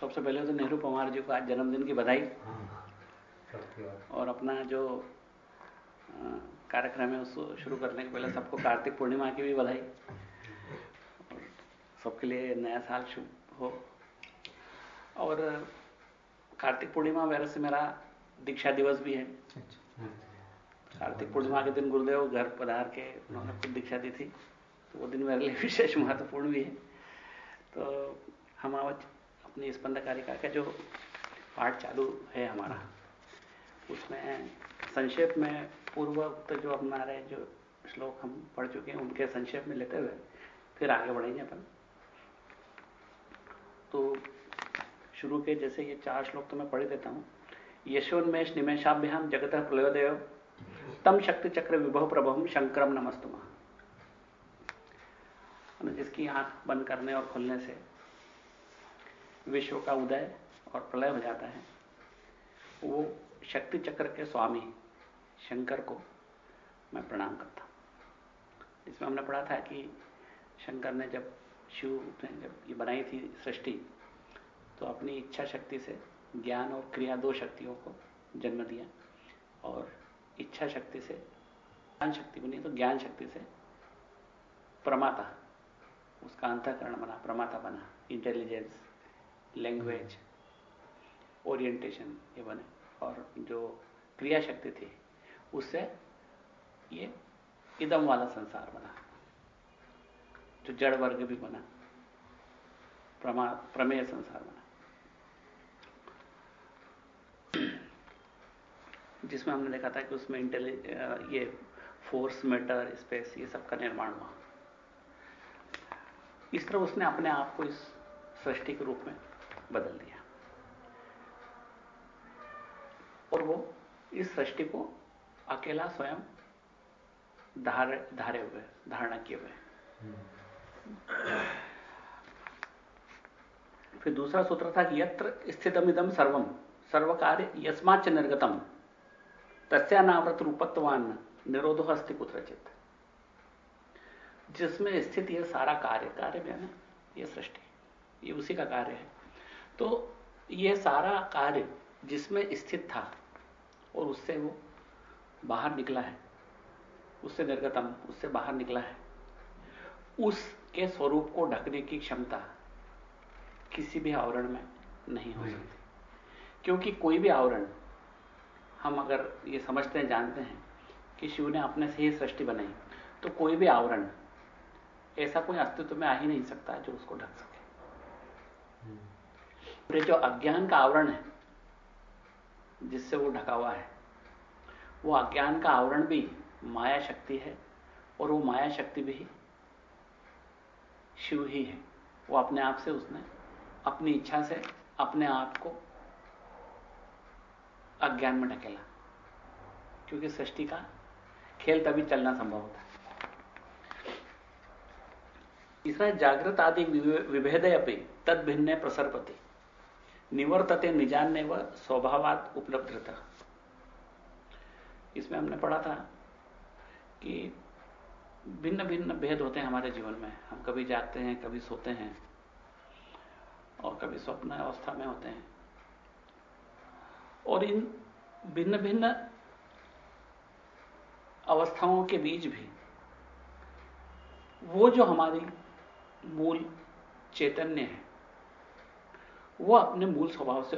सबसे पहले तो नेहरू पवार जी को आज जन्मदिन की बधाई। और अपना जो कार्यक्रम है उसको शुरू करने के पहले सबको कार्तिक पूर्णिमा की भी बधाई। सबके लिए नया साल शुभ हो। और कार्तिक पूर्णिमा वगैरह से मेरा दीक्षा दिवस भी है। कार्तिक पूर्णिमा के दिन गुरुदेव घर पधार के उन्होंने खुद दीक्षा दी थी। तो वो दिन मेरे लिए विशेष महत्वपूर्ण भी है। तो हम आज अपनी स्पंदकारिका का जो पाठ चालू है हमारा, उसमें संक्षेप में पूर्व जो रहे जो श्लोक हम पढ़ चुके हैं, उनके संक्षेप में लेते हुए फिर आगे बढ़ेंगे अपन। तो शुरू के जैसे ये चार श्लोक तो मैं पढ़ देता हूँ। यशोन्मेष निमेशाभ्याम जगत प्रलोदेव तम शक्ति चक्र विभव प्रभव शंकरम नमस्तुमा जिसकी आँख बंद करने और खुलने से विश्व का उदय और प्रलय हो जाता है। वो शक्ति चक्र के स्वामी शंकर को मैं प्रणाम करता हूँ। इसमें हमने पढ़ा था कि शंकर ने जब शिव ने जब ये बनाई थी सृष्टि तो अपनी इच्छा शक्ति से ज्ञान और क्रिया दो शक्तियों को जन्म दिया और इच्छा शक्ति से ज्ञान शक्ति बनी तो ज्ञान शक्ति से प्रमाता, उसका अंतकरण बना, प्रमाता बना इंटेलिजेंस लैंग्वेज ओरिएंटेशन ये बने। और जो क्रिया शक्ति थी, उससे ये इदम वाला संसार बना। जो जड़ वर्ग भी बना, प्रमा, प्रमेय संसार बना। जिसमें हमने देखा था कि उसमें इंटेलि ये फोर्स मैटर स्पेस ये सब का निर्माण हुआ। इस तरह उसने अपने आप को इस सृष्टि के रूप में बदल दिया। और वो इस सृष्टि को अकेला स्वयं धारे धारे हुए, धारणा किए हुए। फिर दूसरा सूत्र था कि यत्र स्थितमिदम सर्वम सर्व कार्य यस्माच निर्गतम तस्यानावृत रूपत्वान निरोधो अस्ति कुत्रचित। जिसमें स्थित यह सारा कार्य कार्य में है ना, यह सृष्टि, ये उसी का कार्य है। तो ये सारा कार्य जिसमें स्थित था और उससे वो बाहर निकला है उससे निर्गतम उससे बाहर निकला है उसके स्वरूप को ढकने की क्षमता किसी भी आवरण में नहीं हो सकती। क्योंकि कोई भी आवरण हम अगर ये समझते हैं जानते हैं कि शिव ने अपने से ही सृष्टि बनाई तो कोई भी आवरण ऐसा कोई अस्तित्व में आ ही नहीं सकता जो उसको ढक सके। जो अज्ञान का आवरण है, जिससे वो ढका हुआ है, वो अज्ञान का आवरण भी माया शक्ति है और वो माया शक्ति भी शिव ही है। वो अपने आप से उसने अपनी इच्छा से अपने आप को अज्ञान में ढकेला, क्योंकि सृष्टि का खेल तभी चलना संभव होता है। तीसरा जागृत आदि विभेद अपनी तद भिन्न प्रसरपति। निवर्तते निजान्य व स्वभावात उपलब्ध इसमें हमने पढ़ा था कि भिन्न भिन्न भेद होते हैं हमारे जीवन में। हम कभी जागते हैं, कभी सोते हैं और कभी स्वप्न अवस्था में होते हैं। और इन भिन्न भिन्न अवस्थाओं के बीच भी वो जो हमारी मूल चैतन्य है वो अपने मूल स्वभाव से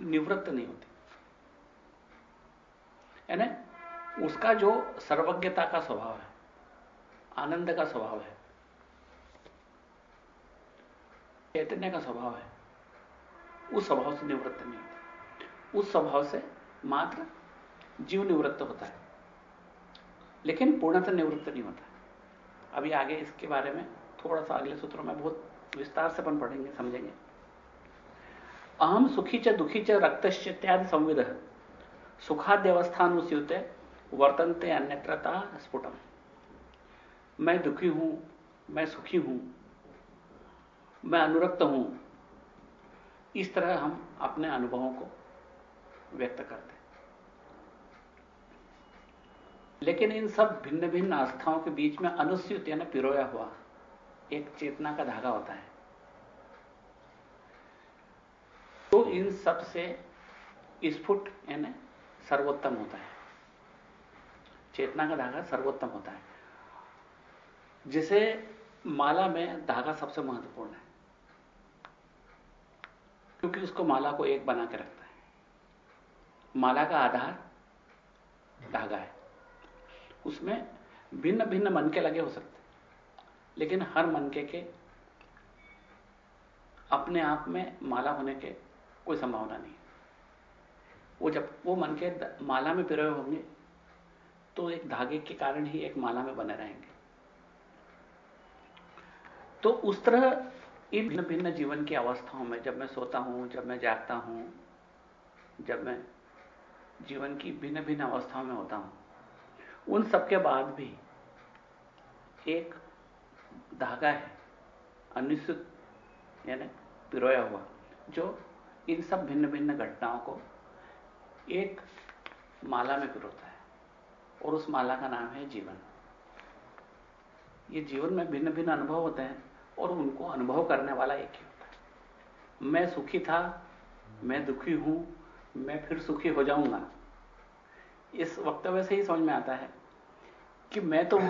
निवृत्त नहीं होती। यानी उसका जो सर्वज्ञता का स्वभाव है, आनंद का स्वभाव है, चैतन्य का स्वभाव है, उस स्वभाव से निवृत्त नहीं होता। उस स्वभाव से मात्र जीव निवृत्त होता है, लेकिन पूर्णतः निवृत्त नहीं होता। अभी आगे इसके बारे में थोड़ा सा अगले सूत्रों में बहुत विस्तार से अपन पढ़ेंगे, समझेंगे। अहम सुखी च दुखी च रक्त इत्यादि संविध सुखाद्यवस्थानुस्युत वर्तनते अन्यत्रता स्फुटम। मैं दुखी हूँ, मैं सुखी हूँ, मैं अनुरक्त हूँ। इस तरह हम अपने अनुभवों को व्यक्त करते हैं। लेकिन इन सब भिन्न भिन्न आस्थाओं के बीच में अनुस्यूत यानी पिरोया हुआ। एक चेतना का धागा होता है। तो इन सबसे स्फुट, यानी सर्वोत्तम होता है। चेतना का धागा सर्वोत्तम होता है। जिसे माला में धागा सबसे महत्वपूर्ण है। क्योंकि उसको माला को एक बना के रखता है। माला का आधार धागा है। उसमें भिन्न भिन्न मन के लगे हो सकते लेकिन हर मनके के, अपने आप में माला होने के कोई संभावना नहीं वो जब, वो मन के माला में पिरोए होंगे तो एक धागे के कारण ही एक माला में बने रहेंगे। तो उस तरह इन भिन्न भिन्न जीवन की अवस्थाओं में जब मैं सोता हूँ, जब मैं जागता हूँ, जब मैं जीवन की भिन्न भिन्न अवस्थाओं में होता हूँ, उन सबके बाद भी एक धागा है, अनिश्चित, यानी पिरोया हुआ, जो इन सब भिन्न भिन्न घटनाओं को एक माला में पिरोता है, और उस माला का नाम है जीवन। ये जीवन में भिन्न भिन्न अनुभव होते हैं, और उनको अनुभव करने वाला एक ही होता है। मैं सुखी था, मैं दुखी हूँ, मैं फिर सुखी हो जाऊँगा। इस वक्तव्य से ही समझ में आता है कि मैं तो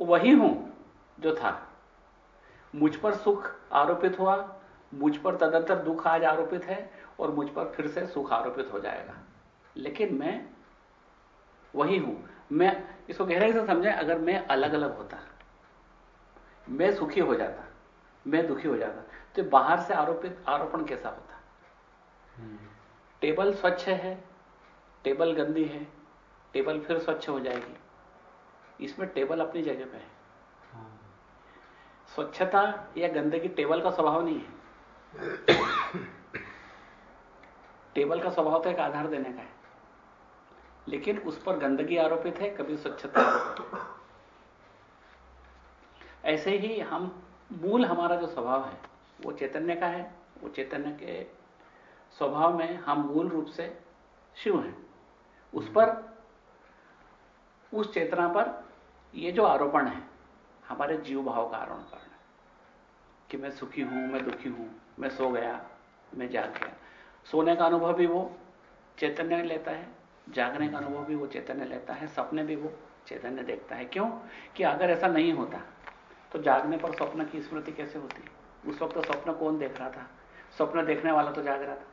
वही हूँ जो था। मुझ पर सुख आरोपित हुआ मुझ पर तदंतर दुख आज आरोपित है और मुझ पर फिर से सुख आरोपित हो जाएगा। लेकिन मैं वही हूँ। मैं इसको गहराई से समझें अगर मैं अलग अलग होता मैं सुखी हो जाता मैं दुखी हो जाता तो बाहर से आरोपित आरोपण कैसा होता? टेबल स्वच्छ है टेबल गंदी है टेबल फिर स्वच्छ हो जाएगी। इसमें टेबल अपनी जगह पे है। स्वच्छता या गंदगी टेबल का स्वभाव नहीं है। टेबल का स्वभाव तो एक आधार देने का है। लेकिन उस पर गंदगी आरोपित है, कभी स्वच्छता। ऐसे ही हम, मूल हमारा जो स्वभाव है, वो चैतन्य का है। वो चैतन्य के स्वभाव में हम मूल रूप से शिव हैं। उस पर, उस चेतना पर ये जो आरोपण है हमारे जीव भाव का आरोपण है कि मैं सुखी हूँ, मैं दुखी हूँ, मैं सो गया, मैं जाग गया। सोने का अनुभव भी वो चैतन्य लेता है, जागने का अनुभव भी वो चैतन्य लेता है, सपने भी वो चैतन्य देखता है। क्यों? कि अगर ऐसा नहीं होता तो जागने पर स्वप्न की स्मृति कैसे होती? उस वक्त तो स्वप्न कौन देख रहा था? स्वप्न देखने वाला तो जाग रहा था।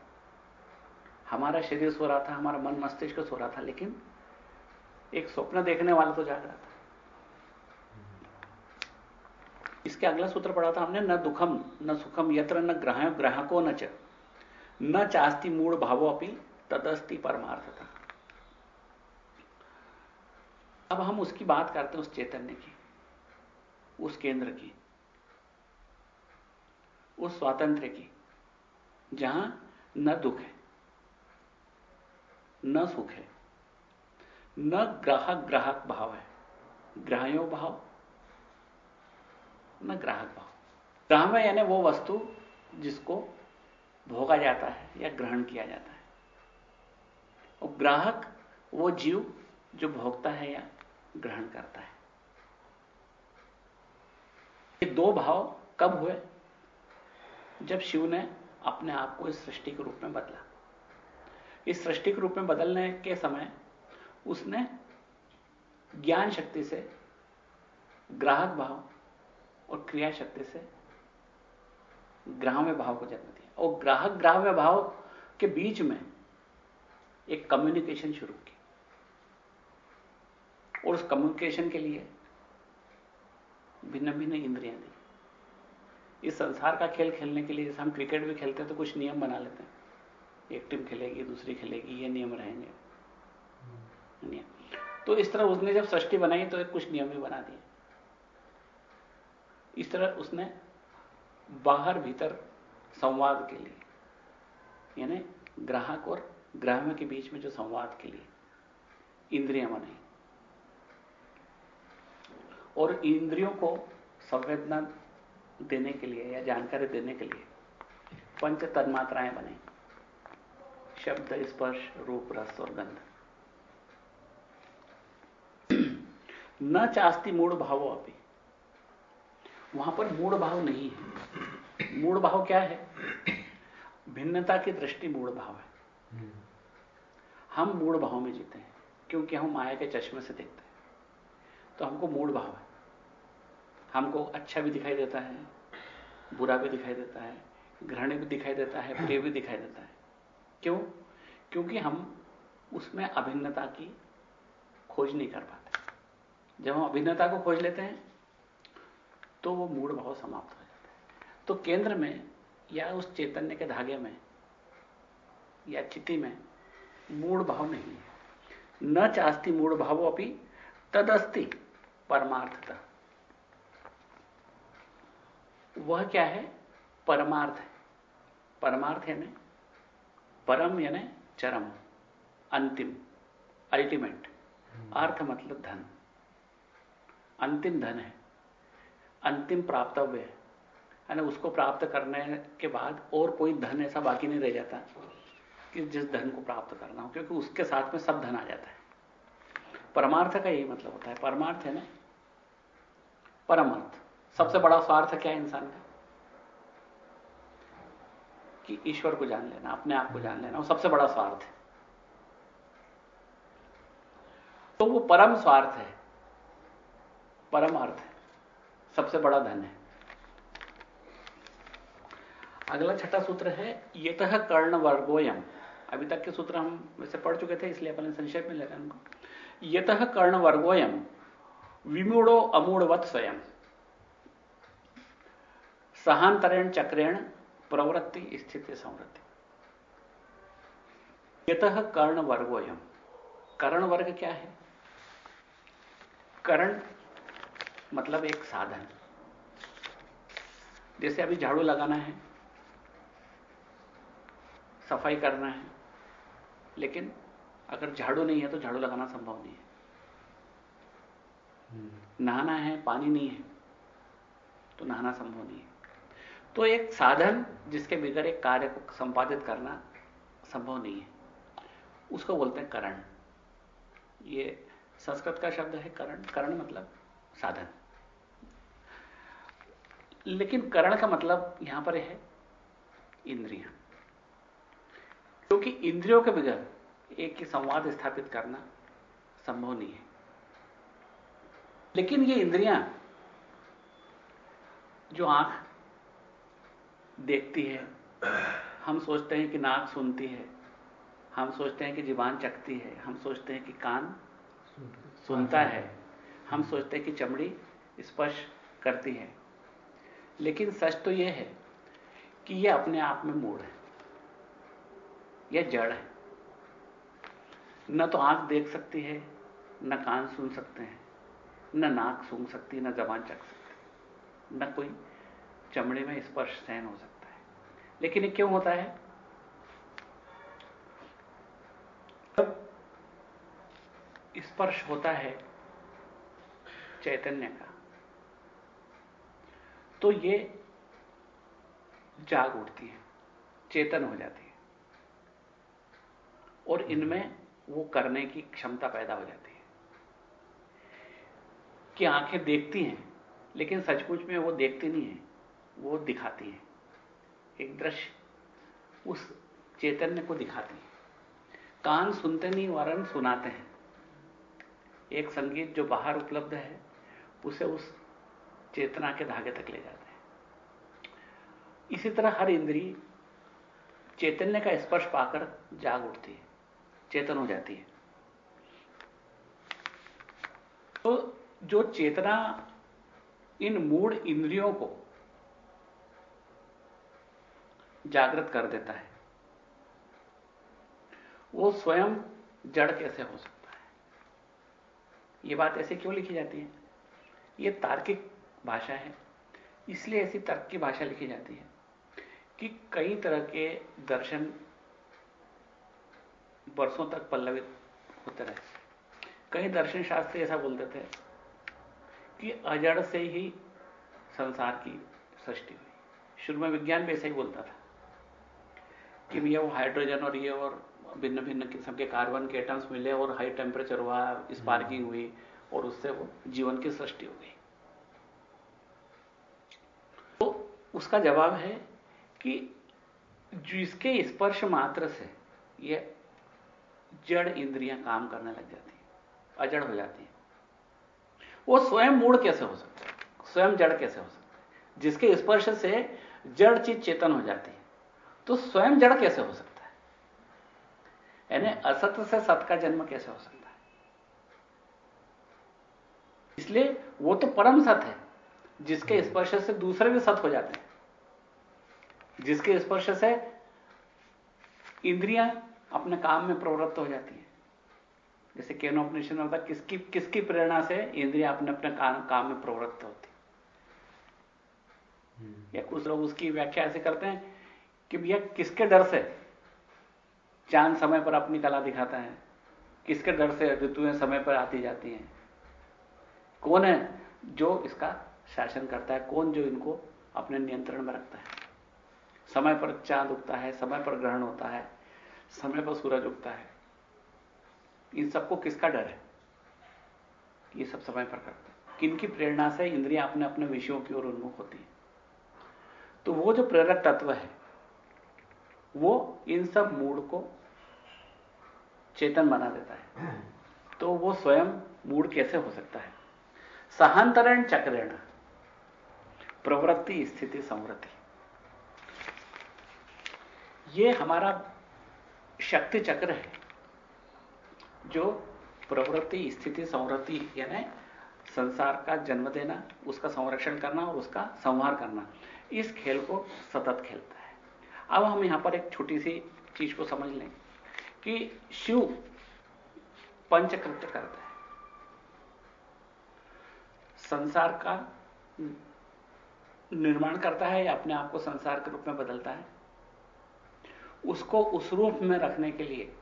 हमारा शरीर सो रहा था, हमारा मन मस्तिष्क सो रहा था, लेकिन एक स्वप्न देखने वाला तो जाग रहा था। इसके अगला सूत्र पढ़ा था हमने, न दुखम, न सुखम, यत्र न ग्रह ग्राहको न च। न चास्ती मूड भावो अपनी तदस्ति परमार्थता। अब हम उसकी बात करते हैं उस चैतन्य की, उस केंद्र की, उस स्वातंत्र की, जहाँ न दुख है, न सुख है, न ग्राहक ग्राहक भाव है, ग्राहयो भाव न ग्राहक भाव ग्राह यानी वो वस्तु जिसको भोगा जाता है या ग्रहण किया जाता है। और ग्राहक, वो जीव जो भोगता है या ग्रहण करता है। ये दो भाव कब हुए? जब शिव ने अपने आप को इस सृष्टि के रूप में बदला। इस सृष्टि के रूप में बदलने के समय उसने ज्ञान शक्ति से ग्राहक भाव और क्रिया शक्ति से ग्राह्य भाव को जन्म दिया। और ग्राहक ग्राह्य भाव के बीच में एक कम्युनिकेशन शुरू की। और उस कम्युनिकेशन के लिए भिन्न भिन्न इंद्रियाँ दी। इस संसार का खेल खेलने के लिए जैसे हम क्रिकेट भी खेलते हैं तो कुछ नियम बना लेते हैं। एक टीम खेलेगी दूसरी खेलेगी ये नियम रहेंगे। नियम। तो इस तरह उसने जब सृष्टि बनाई तो एक कुछ नियम भी बना दिए। इस तरह उसने बाहर भीतर संवाद के लिए, यानी ग्राहक और ग्राह्य के बीच में जो संवाद के लिए, इंद्रियाँ बनाई और इंद्रियों को संवेदना देने के लिए या जानकारी देने के लिए पंच तन्मात्राएँ बने। शब्द, स्पर्श, रूप, रस और गंध। न चास्ती मूड भावो अभी वहाँ पर मूड भाव नहीं है। मूड भाव क्या है? भिन्नता की दृष्टि मूड भाव है। हम मूड भाव में जीते हैं, क्योंकि हम माया के चश्मे से देखते हैं। तो हमको मूड भाव है। हमको अच्छा भी दिखाई देता है, बुरा भी दिखाई देता है ग्रहण भी दिखाई देता है, प्रिय भी दिखाई देता है। क्यों? क्योंकि हम उसमें अभिन्नता की खोज नहीं कर पाते। जब हम अभिन्नता को खोज लेते हैं तो वो मूड भाव समाप्त हो जाता है। तो केंद्र में या उस चैतन्य के धागे में या चिति में मूड भाव नहीं है। न चास्ती मूड भाव अपनी तदस्ति परमार्थता। वह क्या है? परमार्थ है। परमार्थ यानी परम यानी चरम अंतिम अल्टीमेट अर्थ मतलब धन। अंतिम धन है। अंतिम प्राप्तव्य है। यानी उसको प्राप्त करने के बाद और कोई धन ऐसा बाकी नहीं रह जाता कि जिस धन को प्राप्त करना हो, क्योंकि उसके साथ में सब धन आ जाता है। परमार्थ का यही मतलब होता है। परमार्थ है ना? परमार्थ सबसे बड़ा स्वार्थ क्या है इंसान का? कि ईश्वर को जान लेना, अपने आप को जान लेना, वो सबसे बड़ा स्वार्थ है। तो वो परम स्वार्थ है। परमार्थ है। सबसे बड़ा धन है। अगला छठा सूत्र है, यतः कर्ण वर्गोयम अभी तक के सूत्र हम वैसे पढ़ चुके थे, इसलिए अपने संक्षेप में ले रहे हैं उनको। यतः कर्ण वर्गोयम विमूढ़ो अमूढ़वत स्वयं सहांतरेण चक्रेण प्रवृत्ति, स्थिति संवृत्ति। यतः कर्ण वर्गोयम कर्ण वर्ग क्या है? कर्ण मतलब एक साधन। जैसे अभी झाड़ू लगाना है सफ़ाई करना है लेकिन अगर झाड़ू नहीं है तो झाड़ू लगाना संभव नहीं है। हम्म। नहाना है पानी नहीं है तो नहाना संभव नहीं है। तो एक साधन जिसके बगैर एक कार्य को संपादित करना संभव नहीं है उसको बोलते हैं करण। ये संस्कृत का शब्द है करण। करण मतलब साधन। लेकिन करण का मतलब यहाँ पर है इंद्रियाँ। क्योंकि इंद्रियों के बगैर एक ही संवाद स्थापित करना संभव नहीं है। लेकिन ये इंद्रियाँ जो आँख देखती है हम सोचते हैं कि नाक सुनती है हम सोचते हैं कि जीवान चखती है हम सोचते हैं कि कान सुनता है। हम सोचते हैं कि चमड़ी स्पर्श करती है। लेकिन सच तो यह है कि यह अपने आप में मूड है। यह जड़ है। न तो आँख देख सकती है न कान सुन सकते हैं न नाक सूंघ सकती न जबान चख सकती न कोई चमड़े में स्पर्श सहन हो सकता है। लेकिन ये क्यों होता है? स्पर्श होता है चैतन्य का। तो ये जाग उठती है, चेतन हो जाती है। और इनमें वो करने की क्षमता पैदा हो जाती है। कि आँखें देखती हैं, लेकिन सचमुच में वो देखती नहीं है, वो दिखाती है। एक दृश्य उस चैतन्य को दिखाती है। कान सुनते नहीं, वरन सुनाते हैं। एक संगीत जो बाहर उपलब्ध है उसे उस चेतना के धागे तक ले जाते हैं। इसी तरह हर इंद्री चैतन्य का स्पर्श पाकर जाग उठती है, चेतन हो जाती है। तो जो चेतना इन मूड इंद्रियों को जागृत कर देता है, वो स्वयं जड़ कैसे हो सकता है? ये बात ऐसे क्यों लिखी जाती है? ये तार्किक भाषा है। इसलिए ऐसी तर्क की भाषा लिखी जाती है कि कई तरह के दर्शन वर्षों तक पल्लवित होते रहे। कई दर्शन शास्त्र ऐसा बोलते थे कि अजड़ से ही संसार की सृष्टि हुई। शुरू में विज्ञान भी ऐसा ही बोलता था कि भैया वो हाइड्रोजन और ये और भिन्न भिन्न किस्म के कार्बन के एटम्स मिले और हाई टेम्परेचर हुआ स्पार्किंग हुई। और उससे वो जीवन की सृष्टि हो गई। तो उसका जवाब है कि जिसके स्पर्श मात्र से ये जड़ इंद्रियाँ काम करने लग जाती है, अजड़ हो जाती है। वो स्वयं मूड कैसे हो सकता है? स्वयं जड़ कैसे हो सकता है? जिसके स्पर्श से जड़ चीज़ चेतन हो जाती है तो स्वयं जड़ कैसे हो सकता है? यानी असत्य से सत का जन्म कैसे हो सकता है? इसलिए वो तो परम सत है जिसके स्पर्श से दूसरे भी सत हो जाते हैं। जिसके स्पर्श से इंद्रियाँ अपने काम में प्रवृत्त हो जाती है। जैसे केनोपनिषद में होता किसकी किसकी प्रेरणा से इंद्रिया अपने अपने काम, काम में प्रवृत्त होती या कुछ लोग उसकी व्याख्या ऐसे करते हैं कि भैया किसके डर से? चाँद समय पर अपनी कला दिखाता है। किसके डर से ऋतुएँ समय पर आती जाती हैं? कौन है जो इसका शासन करता है? कौन जो इनको अपने नियंत्रण में रखता है? समय पर चाँद उगता है, समय पर ग्रहण होता है, समय पर सूरज उगता है। इन सबको किसका डर है? ये सब समय पर करते हैं। किनकी प्रेरणा से इंद्रियाँ अपने अपने विषयों की ओर उन्मुख होती है? तो वो जो प्रेरक तत्व है, वो इन सब मूड को चेतन बना देता है। तो वो स्वयं मूड कैसे हो सकता है? सहांतरण चक्रेण, प्रवृत्ति, स्थिति संवृत्ति ये हमारा शक्ति चक्र है, जो प्रवृत्ति, स्थिति संवृत्ति यानी संसार का जन्म देना, उसका संरक्षण करना और उसका संहार करना, इस खेल को सतत खेलता है। अब हम यहाँ पर एक छोटी सी चीज़ को समझ लें कि शिव पंचकृत्य करता है। संसार का निर्माण करता है या अपने आप को संसार के रूप में बदलता है? उसको उस रूप में रखने के लिए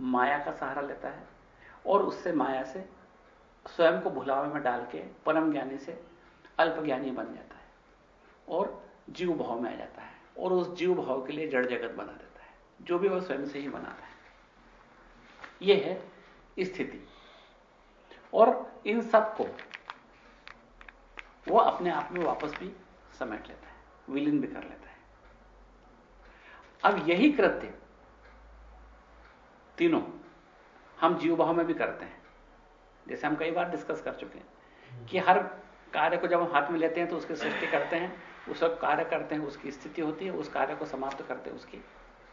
माया का सहारा लेता है और उससे माया से स्वयं को भुलावे में डाल के परम ज्ञानी से अल्प ज्ञानी बन जाता है और जीव भाव में आ जाता है और उस जीव भाव के लिए जड़ जगत बना देता है। जो भी वह स्वयं से ही बनाता है। यह है स्थिति। और इन सबको वो अपने आप में वापस भी समेट लेता है विलीन भी कर लेता है। अब यही कृत्य तीनों हम जीव भाव में भी करते हैं। जैसे हम कई बार डिस्कस कर चुके हैं कि हर कार्य को जब हम हाथ में लेते हैं तो उसकी सृष्टि करते हैं उस वक्त कार्य करते हैं उसकी स्थिति होती है उस कार्य को समाप्त करते हैं उसकी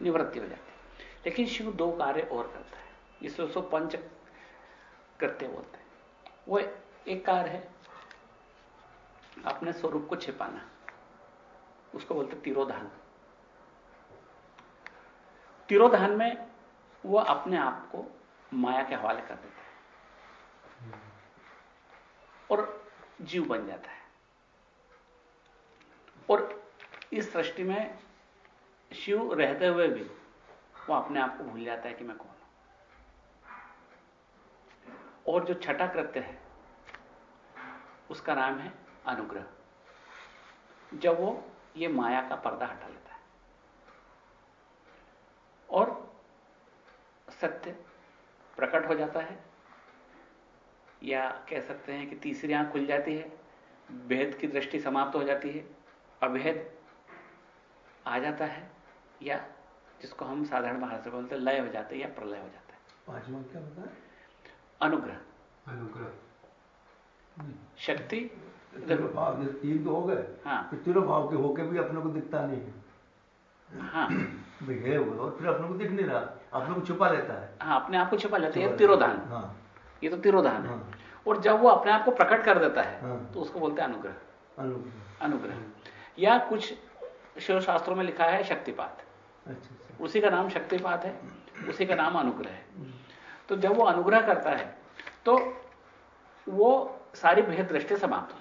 निवृत्ति हो जाती है। लेकिन शिव दो कार्य और करता है। इससे उसको पंच कृत्य बोलते हैं। वो एक कार्य है अपने स्वरूप को छिपाना। उसको बोलते तिरोधान। तिरोधान में वो अपने आप को माया के हवाले कर देता है। और जीव बन जाता है। और इस सृष्टि में शिव रहते हुए भी वो अपने आप को भूल जाता है कि मैं कौन हूँ। और जो छठा कृत्य है, उसका नाम है अनुग्रह। जब वो ये माया का पर्दा हटा लेता है। और सत्य प्रकट हो जाता है या कह सकते हैं कि तीसरी आँख खुल जाती है भेद की दृष्टि समाप्त हो जाती है अभेद आ जाता है या जिसको हम साधारण भाषा से बोलते लय हो जाते है या प्रलय हो जाता है। पांचवा क्या होता है अनुग्रह। अनुग्रह। शक्ति तीनों भाव तीन तो हो गए। हाँ। तीनों भाव के होके भी अपने को दिखता नहीं है। हाँ। है वो और फिर अपने को दिख नहीं रहा। अपने को छुपा लेता है। हाँ अपने आप को छिपा लेते हैं। तिरोधान। हाँ। ये तो तिरोधान है। हाँ। और जब वो अपने आप को प्रकट कर देता है हाँ। तो उसको बोलते हैं अनुग्रह। अनुग्रह। अनुग्रह। या कुछ शिव शास्त्रों में लिखा है शक्तिपात। अच्छा अच्छा। उसी का नाम शक्तिपात है। उसी का नाम अनुग्रह है। तो जब वो अनुग्रह करता है तो वो सारी भेद दृष्टि समाप्त हो।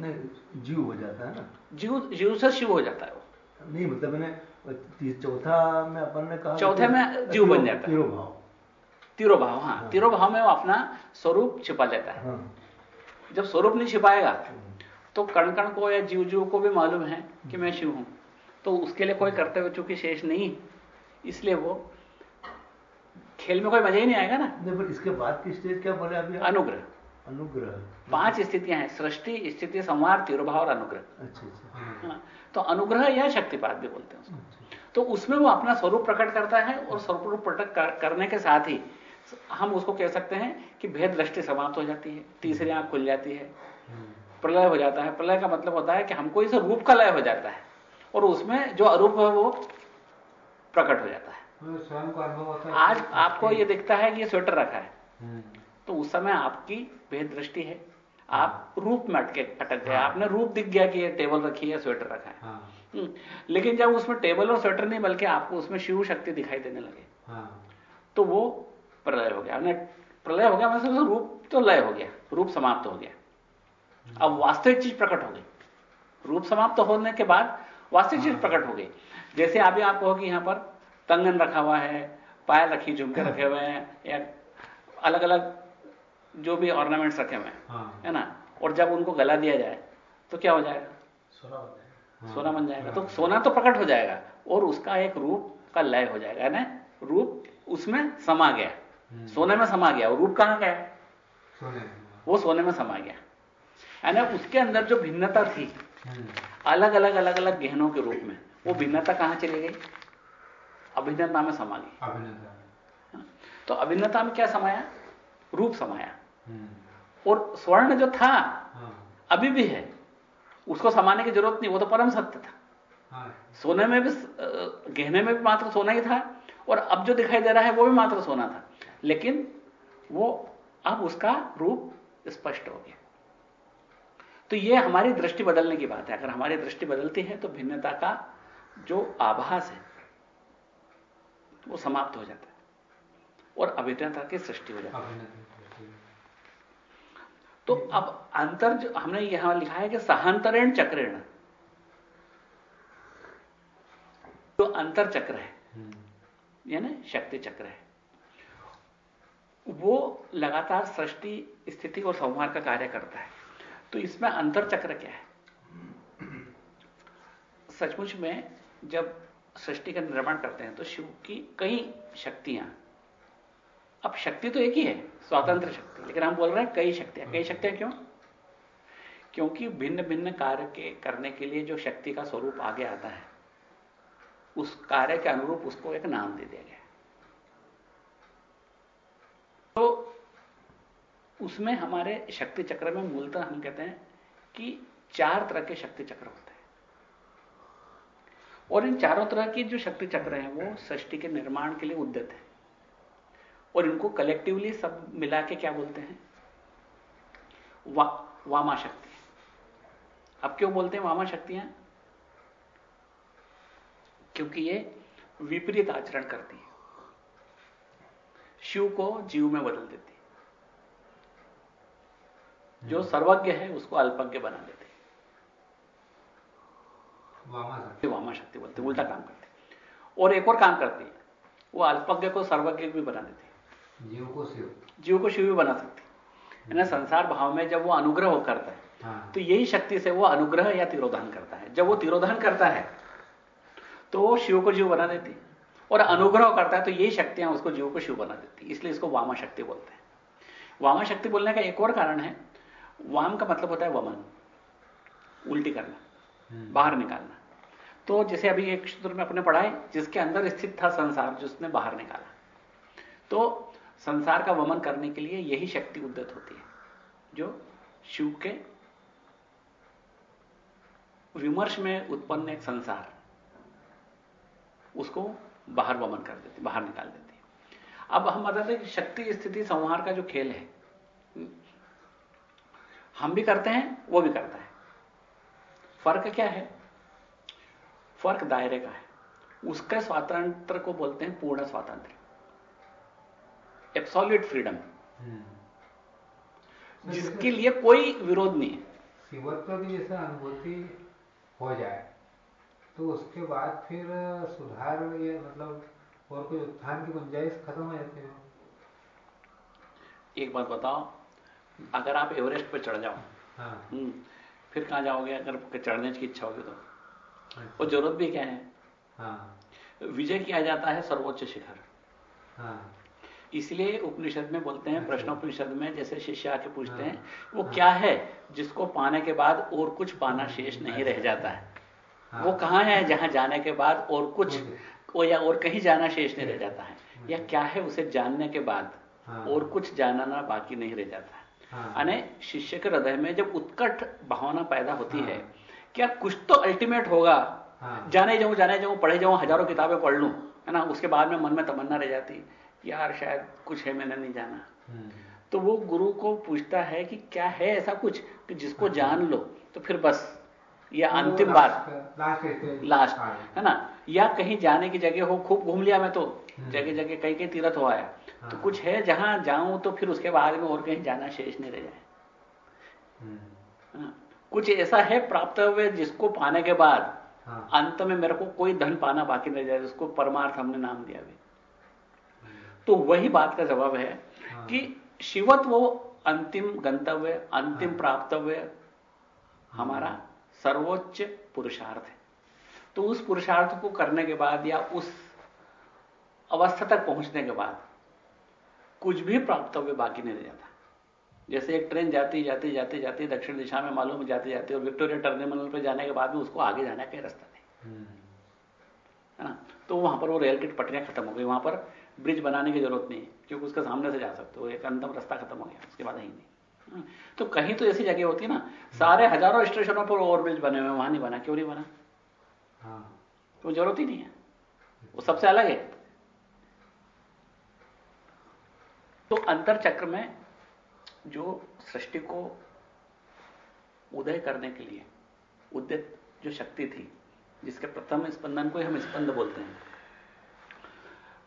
नहीं जीव हो जाता है ना। जीव जीव से शिव हो जाता है वो। नहीं मतलब मैंने चौथा में अपन ने कहा चौथे में जीव बन जाता है। तीनों भाव तिरोभाव हाँ हाँ। तिरोभाव में वो अपना स्वरूप छिपा लेता है। हाँ। जब स्वरूप नहीं छिपाएगा तो कण कण को या जीव जीव को भी मालूम है कि मैं शिव हूँ। तो उसके लिए कोई कर्तव्य चूँकि शेष नहीं इसलिए वो खेल में कोई मज़ा ही नहीं आएगा ना। नहीं पर इसके बाद की स्टेज क्या बोले अभी अनुग्रह। अनुग्रह। पाँच स्थितियाँ हैं सृष्टि स्थिति संवार तिरुभाव और अनुग्रह। अच्छा अच्छा। हाँ। तो अनुग्रह या शक्तिपात भी बोलते हैं उसको। अच्छा। तो उसमें वो अपना स्वरूप प्रकट करता है और स्वरूप प्रकट करने के साथ ही हम उसको कह सकते हैं कि भेद दृष्टि समाप्त हो जाती है तीसरी आँख खुल जाती है प्रलय हो जाता है। प्रलय का मतलब होता है कि हमको इस रूप का लय हो जाता है और उसमें जो अरूप है वो प्रकट हो जाता है स्वयं को अनुभव होता है। आज आपको ये दिखता है कि ये स्वेटर रखा है। हम्म। तो उस समय आपकी भेद दृष्टि है। आप रूप में अटके अटक गए। हाँ। आपने रूप दिख गया कि ये टेबल रखी है स्वेटर रखा है। हाँ। हम्म, लेकिन जब उसमें टेबल और स्वेटर नहीं बल्कि आपको उसमें शिव शक्ति दिखाई देने लगे हाँ। तो वो प्रलय हो गया। हमने प्रलय हो गया मतलब रूप तो लय हो गया रूप समाप्त हो गया। अब वास्तविक चीज़ प्रकट हो गई। रूप समाप्त होने के बाद वास्तविक चीज़ प्रकट हो गई। जैसे अभी आप कहो कि यहाँ पर कंगन रखा हुआ है पायल रखी झुमके रखे हुए हैं या अलग अलग जो भी ऑर्नामेंट्स रखे हुए हैं हाँ। है ना? और जब उनको गला दिया जाए तो क्या हो जाएगा? सोना हो जाएगा। हाँ। सोना बन जाएगा। तो सोना तो प्रकट हो जाएगा और उसका एक रूप का लय हो जाएगा है ना? रूप उसमें समा गया। हम्म। सोने में समा गया। और रूप कहाँ गया सोने वो सोने में समा गया। है ना उसके अंदर जो भिन्नता थी हम्म। अलग अलग अलग अलग गहनों के रूप में वो भिन्नता कहाँ चली गई? अभिन्नता में समा गई। तो अभिन्नता में क्या समाया? रूप समाया। और स्वर्ण जो था हाँ। अभी भी है उसको समाने की ज़रूरत नहीं वो तो परम सत्य था। हाँ। सोने में भी गहने में भी मात्र सोना ही था और अब जो दिखाई दे रहा है वो भी मात्र सोना था। लेकिन वो अब उसका रूप स्पष्ट हो गया। तो ये हमारी दृष्टि बदलने की बात है। अगर हमारी दृष्टि बदलती है तो भिन्नता का जो आभास है वो समाप्त हो जाता है और अभिन्नता की सृष्टि हो जाती है। तो अब अंतर जो हमने यहाँ लिखा है कि सहांतरेण चक्रेण। जो अंतर चक्र है हम्म। यानी शक्ति चक्र है वो लगातार सृष्टि स्थिति और संहार का कार्य करता है। तो इसमें अंतर चक्र क्या है? सचमुच में जब सृष्टि का निर्माण करते हैं तो शिव की कई शक्तियाँ अब शक्ति तो एक ही है, स्वतंत्र शक्ति। लेकिन हम बोल रहे हैं कई शक्तियाँ। कई शक्तियाँ क्यों? क्योंकि भिन्न भिन्न कार्य के करने के लिए जो शक्ति का स्वरूप आगे आता है, उस कार्य के अनुरूप उसको एक नाम दे दिया गया तो उसमें हमारे शक्ति चक्र में मूलतः हम कहते हैं कि चार तरह के शक्ति चक्र होते हैं। और इन चारों तरह की जो शक्ति चक्र हैं, वो सृष्टि के निर्माण के लिए उद्यत है। और इनको कलेक्टिवली सब मिला के क्या बोलते हैं? वा, वामा शक्ति अब क्यों बोलते हैं वामा शक्तियाँ क्योंकि ये विपरीत आचरण करती है। शिव को जीव में बदल देती है। जो सर्वज्ञ है उसको अल्पज्ञ बना देती है। वामा शक्ति वामा शक्ति बोलते उल्टा काम करती और एक और काम करती है। वो अल्पज्ञ को सर्वज्ञ भी बना देती है। जीव को शिव। जीव को शिव भी बना सकती। है ना संसार भाव में जब वो अनुग्रह करता है हाँ। तो यही शक्ति से वो अनुग्रह या तिरोधान करता है। जब वो तिरोधान करता है तो वो शिव को जीव बना देती। है और अनुग्रह करता है तो यही शक्तियाँ उसको जीव को शिव बना देती। है इसलिए इसको वामा शक्ति बोलते हैं। वामा शक्ति बोलने का एक और कारण है वाम का मतलब होता है वमन। उल्टी करना हम्म। बाहर निकालना। तो जैसे अभी एक सूत्र में अपने पढ़ाए जिसके अंदर स्थित था संसार जिसने बाहर निकाला। तो संसार का वमन करने के लिए यही शक्ति उद्दत होती है। जो शिव के विमर्श में उत्पन्न एक संसार, उसको बाहर वमन कर देती, बाहर निकाल देती अब हम बताते हैं कि शक्ति, स्थिति, संहार का जो खेल है, हम भी करते हैं, वो भी करता है। फ़र्क क्या है? फ़र्क दायरे का है। उसके स्वातंत्र को बोलते हैं पूर्ण स्वातंत्र एब्सोल्यूट फ्रीडम हम्म। जिसके लिए कोई विरोध नहीं है। शिवत्व की जैसे अनुभूति हो जाए तो उसके बाद फिर सुधार या मतलब और कोई उत्थान की गुंजाइश खत्म हो जाती है? एक बात बताओ अगर आप एवरेस्ट पर चढ़ जाओ हाँ। हम्म, फिर कहाँ जाओगे अगर चढ़ने की इच्छा होगी तो? अच्छा, और ज़रूरत भी क्या है? हाँ। विजय किया जाता है सर्वोच्च शिखर। हाँ। इसलिए उपनिषद में बोलते हैं प्रश्नोपनिषद में जैसे शिष्य आके पूछते हैं वो हाँ। क्या है जिसको पाने के बाद और कुछ पाना शेष नहीं रह जाता है हाँ। वो कहाँ है जहाँ जाने के बाद और कुछ वो या और कहीं जाना शेष नहीं रह जाता है या क्या है उसे जानने के बाद हाँ। और कुछ जानना बाकी नहीं रह जाता है हाँ। यानी शिष्य के हृदय में जब उत्कट भावना पैदा होती हाँ। है क्या कुछ तो अल्टीमेट होगा हाँ। जाने जाऊँ जाने जाऊँ पढ़े जाऊँ हज़ारों किताबें पढ़ लूँ है ना उसके बाद में मन में तमन्ना रह जाती यार शायद कुछ है मैंने नहीं जाना हम्म। तो वो गुरु को पूछता है कि क्या है ऐसा कुछ कि जिसको जान लो तो फिर बस ये हाँ। अंतिम बात लास्ट हाँ। है ना या कहीं जाने की जगह हो खूब घूम लिया मैं तो हम्म। जगह जगह कई कई तीर्थ हो आया तो हाँ। कुछ है जहाँ जाऊँ तो फिर उसके बाद में और कहीं जाना शेष नहीं रह जाए हम्म। है? कुछ ऐसा है प्राप्त हुए जिसको पाने के बाद हाँ। अंत में मेरे को कोई धन पाना बाकी नहीं रह जाए जिसको परमार्थ हमने नाम दिया भी तो वही बात का जवाब है हाँ। कि शिवत्व वो अंतिम गंतव्य अंतिम हाँ। प्राप्तव्य हमारा सर्वोच्च पुरुषार्थ है तो उस पुरुषार्थ को करने के बाद या उस अवस्था तक पहुँचने के बाद कुछ भी प्राप्तव्य बाकी नहीं रह जाता जैसे एक ट्रेन जाती जाती जाती जाती दक्षिण दिशा में मालूम जाती जाती और विक्टोरिया टर्मिनल पर जाने के बाद भी उसको आगे जाने का रास्ता नहीं हम्म। है ना तो वहाँ पर वो रेल की पटरियाँ खत्म हो गई वहाँ पर ब्रिज बनाने की ज़रूरत नहीं है क्योंकि उसके सामने से जा सकते हो एक अंतम रास्ता खत्म हो गया उसके बाद ही नहीं। हाँ, तो कहीं तो ऐसी जगह होती है ना सारे हज़ारों स्टेशनों पर ओवर ब्रिज बने हुए वहाँ नहीं बना क्यों नहीं बना? हाँ। तो ज़रूरत ही नहीं है वो सबसे अलग है। तो अंतर चक्र में जो सृष्टि को उदय करने के लिए उद्यत जो शक्ति थी जिसके प्रथम स्पंदन को हम स्पंद बोलते हैं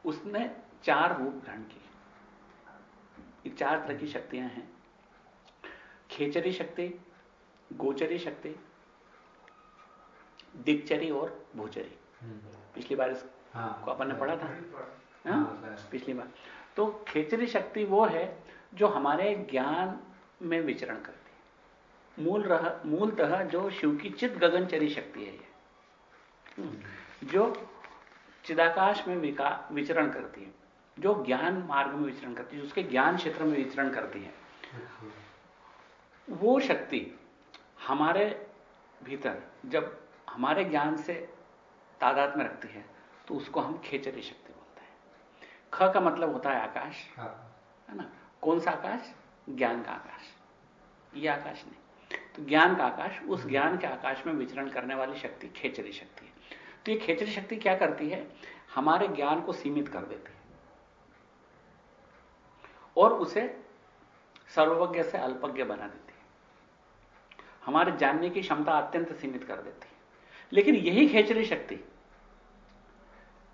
उसने चार रूप किए। ये चार तरह की शक्तियाँ हैं। खेचरी शक्ति गोचरी शक्ति दिक्चरी और भूचरी। पिछली बार इसको हाँ। अपन ने पढ़ा था। हाँ? पिछली बार। तो खेचरी शक्ति वो है जो हमारे ज्ञान में विचरण करती है। मूल रह मूलतः जो शिव की चित गगनचरी शक्ति है ये। जो चिदाकाश में विचरण करती है। जो ज्ञान मार्ग में विचरण करती है उसके ज्ञान क्षेत्र में विचरण करती है। वो शक्ति हमारे भीतर जब हमारे ज्ञान से तादाद में रखती है तो उसको हम खेचरी शक्ति बोलते हैं। ख का मतलब होता है आकाश हाँ। है ना? कौन सा आकाश? ज्ञान का आकाश। ये आकाश नहीं। तो ज्ञान का आकाश उस ज्ञान के आकाश में विचरण करने वाली शक्ति खेचरी शक्ति है। तो ये खेचरी शक्ति क्या करती है? हमारे ज्ञान को सीमित कर देती है। और उसे सर्वज्ञ से अल्पज्ञ बना देती है। हमारे जानने की क्षमता अत्यंत सीमित कर देती है। लेकिन यही खेचरी शक्ति,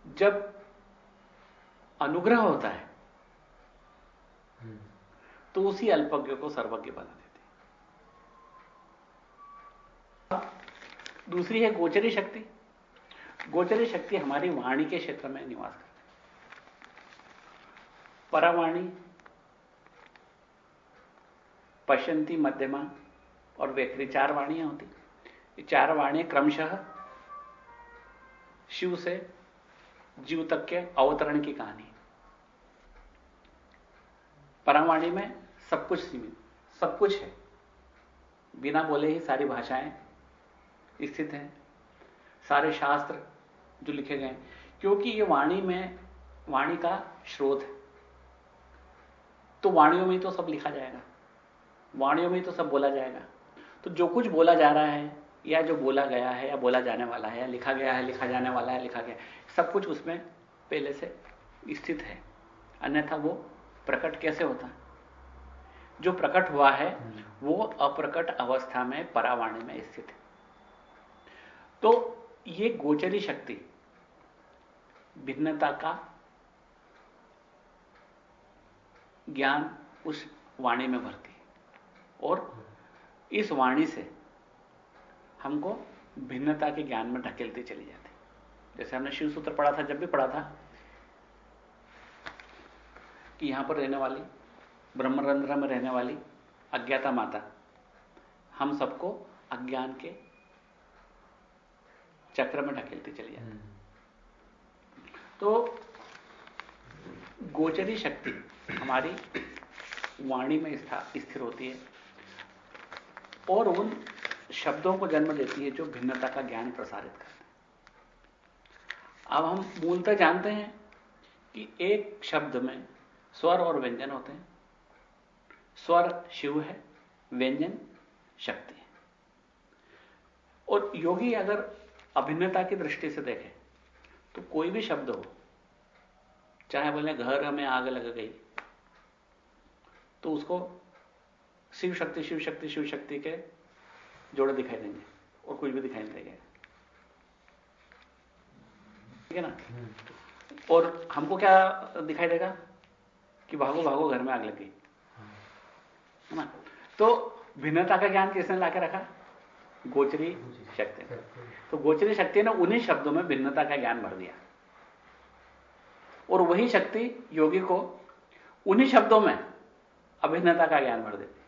जब अनुग्रह होता है। तो उसी अल्पज्ञ को सर्वज्ञ बना देती है। दूसरी है गोचरी शक्ति। गोचरी शक्ति हमारी वाणी के क्षेत्र में निवास करती है। परावाणी पश्यंती मध्यमा और वेखरी चार वाणियाँ होती। ये चार वाणियाँ क्रमशः शिव से जीव तक के अवतरण की कहानी परावाणी में सब कुछ सीमित, सब कुछ है। बिना बोले ही सारी भाषाएँ स्थित हैं। सारे शास्त्र जो लिखे गए क्योंकि ये वाणी में, वाणी का स्रोत है। तो वाणियों में तो सब लिखा जाएगा। वाणियों में तो सब बोला जाएगा। तो जो कुछ बोला जा रहा है, या जो बोला गया है, या बोला जाने वाला है, या लिखा गया है, लिखा जाने वाला है, लिखा गया सब कुछ उसमें पहले से स्थित है। अन्यथा वो प्रकट कैसे होता? है जो प्रकट हुआ है, वो अप्रकट अवस्था में, परावाणी में स्थित है। तो ये गोचरी शक्ति, भिन्नता का ज्ञान उस वाणी में भरती और इस वाणी से हमको भिन्नता के ज्ञान में ढकेलती चली जाती जैसे हमने शिव सूत्र पढ़ा था, जब भी पढ़ा था कि यहाँ पर रहने वाली, ब्रह्मरंध्र में रहने वाली अज्ञाता माता, हम सबको अज्ञान के चक्र में ढकेलती चली जाती तो गोचरी शक्ति हमारी वाणी में स्थिर होती है। और उन शब्दों को जन्म देती है जो भिन्नता का ज्ञान प्रसारित करते हैं। अब हम मूलतः जानते हैं कि एक शब्द में स्वर और व्यंजन होते हैं। स्वर शिव है, व्यंजन शक्ति है। और योगी अगर अभिन्नता की दृष्टि से देखें तो कोई भी शब्द हो, चाहे बोले घर में आग लग गई तो उसको शिव शक्ति शिव शक्ति शिव शक्ति के जोड़े दिखाई देंगे और कुछ भी दिखाई नहीं देंगे। ठीक है ना? और हमको क्या दिखाई देगा कि भागो भागो घर में आग लग गई। है ना? तो भिन्नता का ज्ञान किसने लाके रखा? गोचरी शक्ति तो गोचरी शक्ति ने उन्हीं शब्दों में भिन्नता का ज्ञान भर दिया। और वही शक्ति योगी को उन्हीं शब्दों में अभिन्नता का ज्ञान भर देती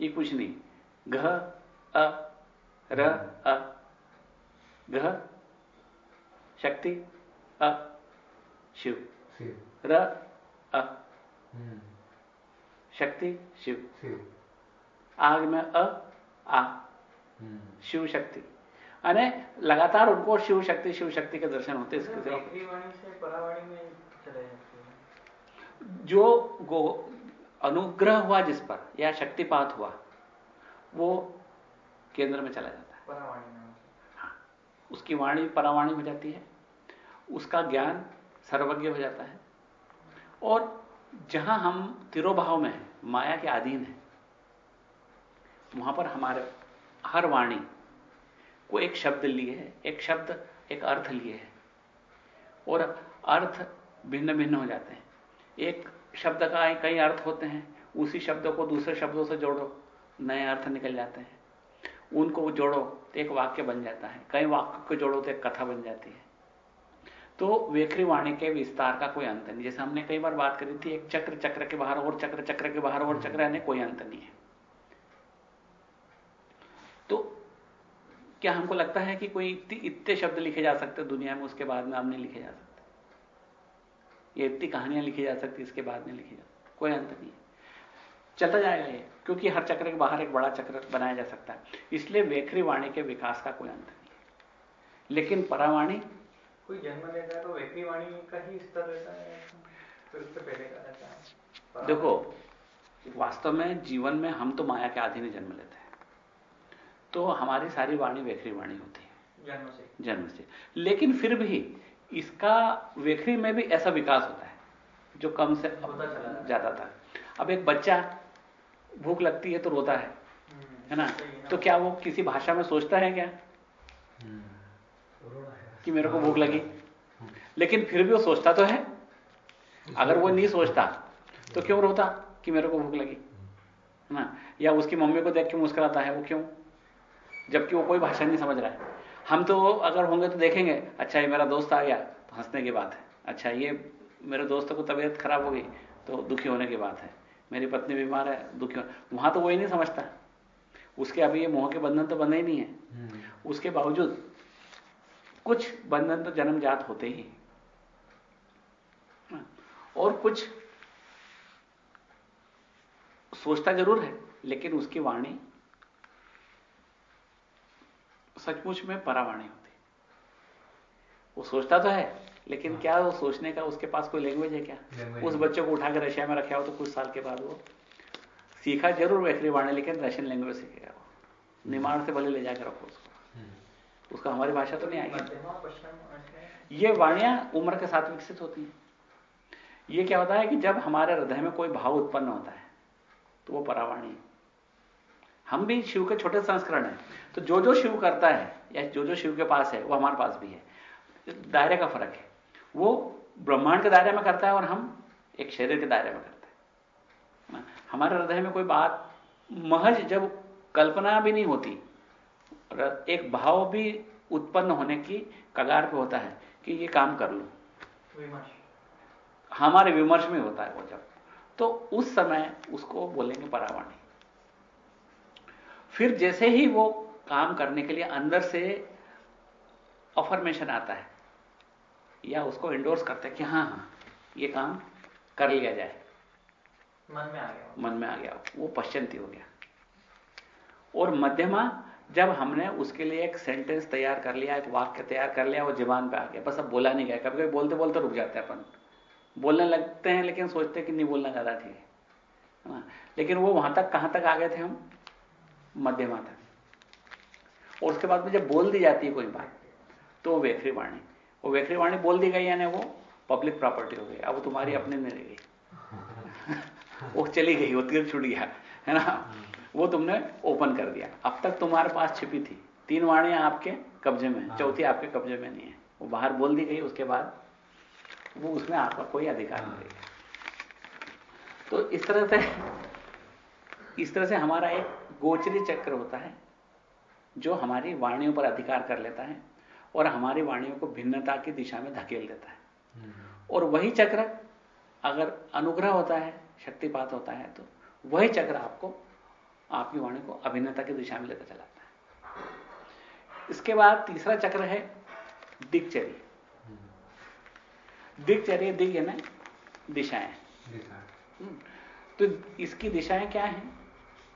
ये कुछ नहीं। घ अ र अ। घ शक्ति अ शिव। र अ। शक्ति शिव। आग में अ आ। शिव शक्ति। अने लगातार उनको शिव शक्ति शिव शक्ति के दर्शन होते इसके जो गो अनुग्रह हुआ जिस पर या शक्तिपात हुआ वो केंद्र में चला जाता है। हाँ। उसकी वाणी परावाणी हो जाती है उसका ज्ञान सर्वज्ञ हो जाता है और जहाँ हम तिरोभाव में माया के अधीन है वहाँ पर हमारे हर वाणी को एक शब्द लिए है एक शब्द एक अर्थ लिए है और अर्थ भिन्न भिन्न हो जाते हैं। एक शब्द का कई अर्थ होते हैं। उसी शब्द को दूसरे शब्दों से जोड़ो, नए अर्थ निकल जाते हैं। उनको जोड़ो तो एक वाक्य बन जाता है। कई वाक्य को जोड़ो तो एक कथा बन जाती है। तो वेखरी वाणी के विस्तार का कोई अंत नहीं। जैसे हमने कई बार बात करी थी, एक चक्र चक्र के बाहर और चक्र चक्र के बाहर और चक्र, यानी कोई अंत नहीं है। तो क्या हमको लगता है कि कोई इतने शब्द लिखे जा सकते दुनिया में, उसके बाद में अब नहीं लिखे जा सकते ये इतनी कहानियाँ लिखी जा सकती इसके बाद में लिखी जा सकती। कोई अंत नहीं है। चलता जाएगा ये क्योंकि हर चक्र के बाहर एक बड़ा चक्र बनाया जा सकता है। इसलिए वेखरी वाणी के विकास का कोई अंत नहीं है। लेकिन परावाणी कोई जन्म लेता है तो वेखरी वाणी का ही स्तर रहता है फिर उससे पहले का रहता है। देखो वास्तव में जीवन में हम तो माया के आधीन जन्म लेते हैं। तो हमारी सारी वाणी वेखरी वाणी होती है। जन्म से। जन्म से। लेकिन फिर भी इसका वेखरी में भी ऐसा विकास होता है जो कम से ज़्यादा था। अब एक बच्चा भूख लगती है तो रोता है है ना? तो क्या वो किसी भाषा में सोचता है क्या? कि मेरे को भूख लगी। लेकिन फिर भी वो सोचता तो है। अगर वो नहीं सोचता तो क्यों रोता कि मेरे को भूख लगी? है ना? या उसकी मम्मी को देख के मुस्कुराता है वो क्यों? जबकि वो कोई भाषा नहीं समझ रहा है। हम तो अगर होंगे तो देखेंगे अच्छा ये मेरा दोस्त आ गया। तो हंसने की बात है। अच्छा ये मेरे दोस्त को तबीयत खराब हो गई तो दुखी होने की बात है। मेरी पत्नी बीमार है दुखी हो वहाँ तो वही नहीं समझता। उसके अभी ये मोह के बंधन तो बंधे ही नहीं है। हम्म। उसके बावजूद कुछ बंधन तो जन्मजात होते ही। और कुछ सोचता ज़रूर है लेकिन उसकी वाणी सचमुच में परावाणी होती वो सोचता तो है लेकिन हाँ। क्या वो सोचने का उसके पास कोई लैंग्वेज है क्या? उस बच्चे को उठाकर रशिया में रखा हो तो कुछ साल के बाद वो सीखा ज़रूर वैखरी वाणी लेकिन रशियन लैंग्वेज सीखेगा वो। निमाण से भले ले जाकर रखो उसको। हम्म। उसका हमारी भाषा तो नहीं आएगी। ये वाणियाँ उम्र के साथ विकसित होती हैं। ये क्या होता है कि जब हमारे हृदय में कोई भाव उत्पन्न होता है तो वो परावाणी हम भी शिव के छोटे संस्करण हैं। तो जो जो शिव करता है या जो जो शिव के पास है वो हमारे पास भी है। दायरे का फ़र्क है। वो ब्रह्मांड के दायरे में करता है और हम एक शरीर के दायरे में करते हैं। हमारे हृदय में कोई बात महज जब कल्पना भी नहीं होती एक भाव भी उत्पन्न होने की कगार पे होता है कि ये काम कर लो। हमारे विमर्श में होता है वो जब। तो उस समय उसको बोलेंगे परावाणी। फिर जैसे ही वो काम करने के लिए अंदर से ऑफर्मेशन आता है। या उसको इंडोर्स करते हैं कि हाँ हाँ ये काम कर लिया जाए। मन में आ गया मन में आ गया। वो पश्चंती हो गया। और मध्यमा जब हमने उसके लिए एक सेंटेंस तैयार कर लिया एक वाक्य तैयार कर लिया वो जबान पे आ गया। बस अब बोला नहीं गया। कभी कभी बोलते बोलते रुक जाते हैं अपन। बोलने लगते हैं लेकिन सोचते कि नहीं बोलना ज़्यादा ठीक है। लेकिन वो वहाँ तक कहाँ तक आ गए थे हम? मध्यमा तक। और उसके बाद में जब बोल दी जाती है कोई बात तो वेखरी वाणी, वो वेखरी वाणी बोल दी गई यानी वो पब्लिक प्रॉपर्टी हो गई। अब वो तुम्हारी अपने में रह गई। वो चली गई, वो तीर छूट गया, है ना? वो तुमने ओपन कर दिया। अब तक तुम्हारे पास छिपी थी। तीन वाणियाँ आपके कब्जे में। चौथी आपके कब्जे में नहीं है। वो बाहर बोल दी गई, उसके बाद वो उसमें आपका कोई अधिकार नहीं रहेगा तो इस तरह से, इस तरह से हमारा एक गोचरी चक्र होता है। जो हमारी वाणियों पर अधिकार कर लेता है और हमारी वाणियों को भिन्नता की दिशा में धकेल देता है। और वही चक्र अगर अनुग्रह होता है शक्तिपात होता है तो वही चक्र आपको आपकी वाणी को अभिन्नता की दिशा में लेकर चलाता है। इसके बाद तीसरा चक्र है दिग्चर्य दिग्चर्य दिग यानी दिशाएँ। हम्म। तो इसकी दिशाएँ क्या हैं?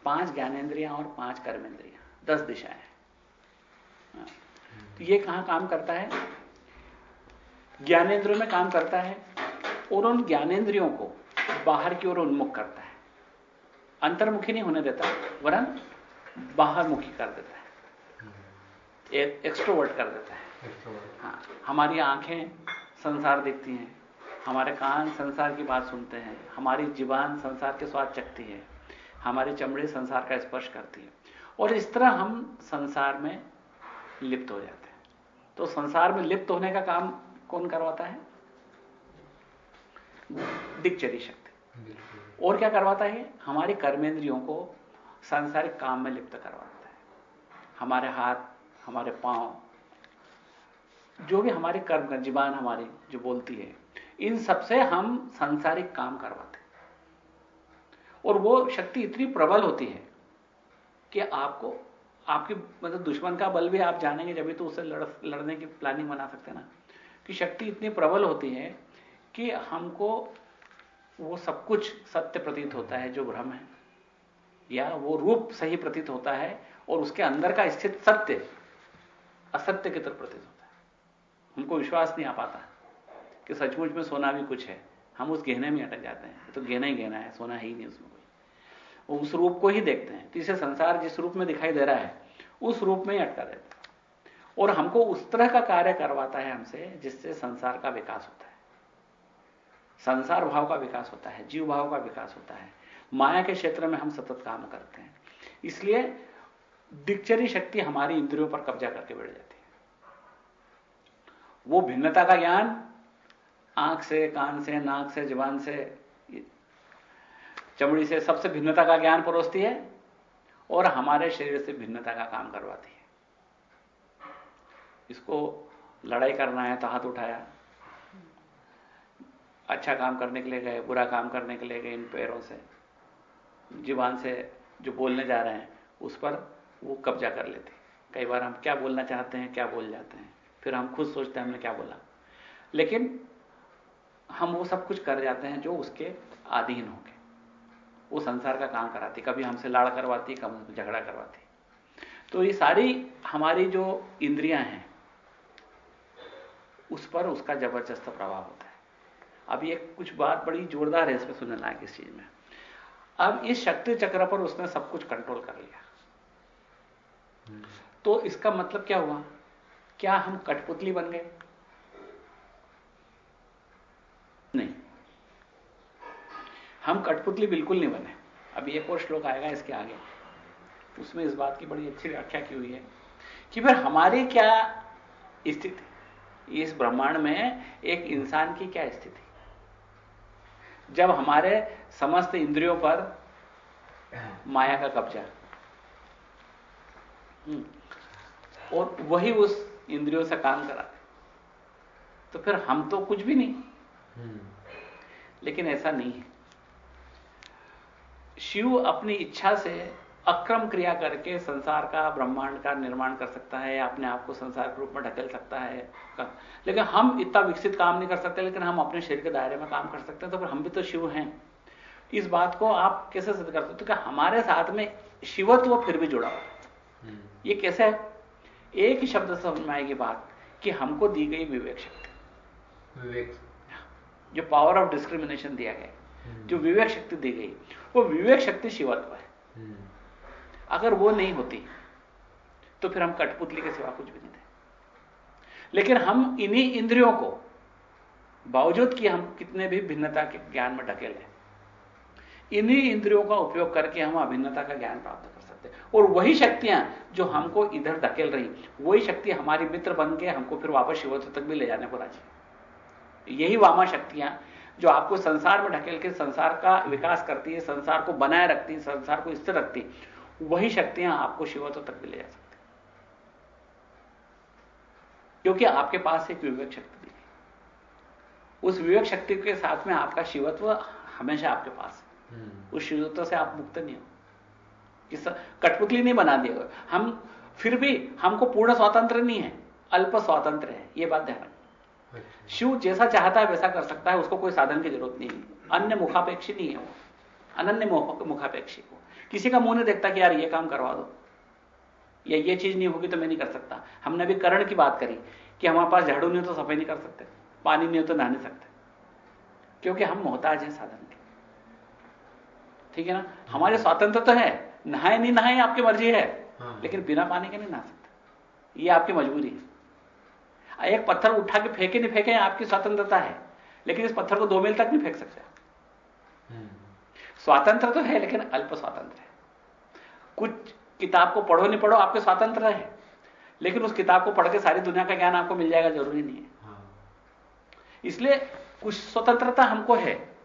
पाँच ज्ञानेंद्रियाँ और पाँच कर्मेंद्रियाँ। दस दिशाएँ हाँ। तो ये कहाँ काम करता है? ज्ञानेंद्रियों में काम करता है और उन ज्ञानेंद्रियों को बाहर की ओर उन्मुख करता है। अंतर्मुखी नहीं होने देता वरन बाहर मुखी कर देता है। एक एक्सट्रोवर्ट कर देता है। हाँ हमारी आँखें संसार देखती हैं हमारे कान संसार की बात सुनते हैं हमारी जीवान संसार के स्वाद चखती है हमारी चमड़ी संसार का स्पर्श करती है। और इस तरह हम संसार में लिप्त हो जाते हैं। तो संसार में लिप्त होने का काम कौन करवाता है? दिक्चरी शक्ति। और क्या करवाता है? हमारी कर्मेंद्रियों को सांसारिक काम में लिप्त करवाता है। हमारे हाथ हमारे पाँव जो भी हमारे कर्म कर जीवान हमारी जो बोलती है इन सबसे हम सांसारिक काम करवाते हैं। और वो शक्ति इतनी प्रबल होती है कि आपको आपकी मतलब दुश्मन का बल भी आप जानेंगे जब भी तो उससे लड़, लड़ने की प्लानिंग बना सकते हैं ना। कि शक्ति इतनी प्रबल होती है कि हमको वो सब कुछ सत्य प्रतीत होता है जो भ्रम है। या वो रूप सही प्रतीत होता है और उसके अंदर का स्थित सत्य असत्य की तरफ़ प्रतीत होता है। हमको विश्वास नहीं आ पाता कि सचमुच में सोना भी कुछ है। हम उस गहने में अटक जाते हैं। तो गहना ही गहना है सोना ही नहीं उसमें वो उस रूप को ही देखते हैं। तो इसे संसार जिस रूप में दिखाई दे रहा है, उस रूप में ही अटका देता है। और हमको उस तरह का कार्य करवाता है हमसे, जिससे संसार का विकास होता है। संसार भाव का विकास होता है, जीव भाव का विकास होता है। माया के क्षेत्र में हम सतत काम करते हैं। इसलिए दिक्चरी शक्ति हमारी इंद्रियों पर कब्जा करके बैठ जाती है। वो भिन्नता का ज्ञान, आँख से, कान से, नाक से, जबान से चमड़ी से सबसे भिन्नता का ज्ञान परोसती है और हमारे शरीर से भिन्नता का काम करवाती है। इसको लड़ाई करना है तो हाथ उठाया। अच्छा काम करने के लिए गए, बुरा काम करने के लिए गए इन पैरों से। जीवान से जो बोलने जा रहे हैं, उस पर वो कब्जा कर लेते कई बार हम क्या बोलना चाहते हैं, क्या बोल जाते हैं। फिर हम खुद सोचते हैं, हमने क्या बोला। लेकिन हम वो सब कुछ कर जाते हैं जो उसके अधीन हो गए वो संसार का काम कराती कभी हमसे लाड़ करवाती कभी झगड़ा करवाती। तो ये सारी हमारी जो इंद्रियाँ हैं उस पर उसका ज़बरदस्त प्रभाव होता है। अब ये कुछ बात बड़ी जोरदार है इसमें सुनने लायक इस चीज़ में। अब इस शक्ति चक्र पर उसने सब कुछ कंट्रोल कर लिया। तो इसका मतलब क्या हुआ? क्या हम कठपुतली बन गए नहीं हम कठपुतली बिल्कुल नहीं बने। अभी एक और श्लोक आएगा इसके आगे। उसमें इस बात की बड़ी अच्छी व्याख्या की हुई है कि फिर हमारी क्या स्थिति? इस ब्रह्मांड में एक इंसान की क्या स्थिति? जब हमारे समस्त इंद्रियों पर माया का कब्जा। हम्म, और वही उस इंद्रियों से काम करा तो फिर हम तो कुछ भी नहीं। लेकिन ऐसा नहीं है। शिव अपनी इच्छा से अक्रम क्रिया करके संसार का ब्रह्मांड का निर्माण कर सकता है या अपने आप को संसार के रूप में ढकेल सकता है। लेकिन हम इतना विकसित काम नहीं कर सकते लेकिन हम अपने शरीर के दायरे में काम कर सकते हैं तो फिर हम भी तो शिव हैं। इस बात को आप कैसे सिद्ध करते हो? तो क्या हमारे साथ में शिवत्व फिर भी जुड़ा हुआ हम्म। ये कैसे है? एक ही शब्द समझ में आएगी बात कि हमको दी गई विवेक शक्ति। विवेक। जो पावर ऑफ़ डिस्क्रिमिनेशन दिया गया। जो विवेक शक्ति दी गई वो विवेक शक्ति शिवत्व है। हम्म। अगर वो नहीं होती तो फिर हम कठपुतली के सिवा कुछ भी नहीं थे। लेकिन हम इन्हीं इंद्रियों को बावजूद कि हम कितने भी भिन्नता के ज्ञान में ढकेले इन्हीं इंद्रियों का उपयोग करके हम अभिन्नता का ज्ञान प्राप्त कर सकते हैं। और वही शक्तियाँ जो हमको इधर धकेल रही वही शक्ति हमारी मित्र बन के हमको फिर वापस शिवत्व तक भी ले जाने को राज़ी यही वामा शक्तियाँ जो आपको संसार में ढकेल के संसार का विकास करती है संसार को बनाए रखती है संसार को स्थिर रखती है वही शक्तियाँ आपको शिवत्व तक भी ले जा सकती क्योंकि आपके पास एक विवेक शक्ति दी उस विवेक शक्ति के साथ में आपका शिवत्व हमेशा आपके पास है। हम्म। उस शिवत्व से आप मुक्त नहीं हो। किस कठपुतली नहीं बना दिया हम फिर भी हमको पूर्ण स्वातंत्र नहीं है अल्प स्वातंत्र है यह बात ध्यान। शिव जैसा चाहता है वैसा कर सकता है उसको कोई साधन की ज़रूरत नहीं। है अन्य मुखापेक्षी नहीं है वो। अनन्य मुखापेक्षी को। किसी का मुँह नहीं देखता कि यार ये काम करवा दो। या ये चीज़ नहीं होगी तो मैं नहीं कर सकता। हमने अभी करण की बात करी कि हमारे पास झाड़ू नहीं हो तो सफ़ाई नहीं कर सकते। पानी नहीं हो तो नहा नहीं सकते। क्योंकि हम मोहताज हैं साधन के। ठीक है ना? हमारे स्वातंत्र तो है। नहाए नहीं नहाए आपकी मर्ज़ी है। हाँ। लेकिन बिना पानी के नहीं नहा सकते। ये आपकी मजबूरी है। एक पत्थर उठा के फेंके नहीं फेंके आपकी स्वतंत्रता है। लेकिन इस पत्थर को दो मील तक नहीं फेंक सकते। हम्म। स्वातंत्र तो है लेकिन अल्प स्वातंत्र है। कुछ किताब को पढ़ो नहीं पढ़ो आपके स्वातंत्र है। लेकिन उस किताब को पढ़ के सारी दुनिया का ज्ञान आपको मिल जाएगा ज़रूरी नहीं है। हाँ। इसलिए कुछ स्वतंत्रता हमको है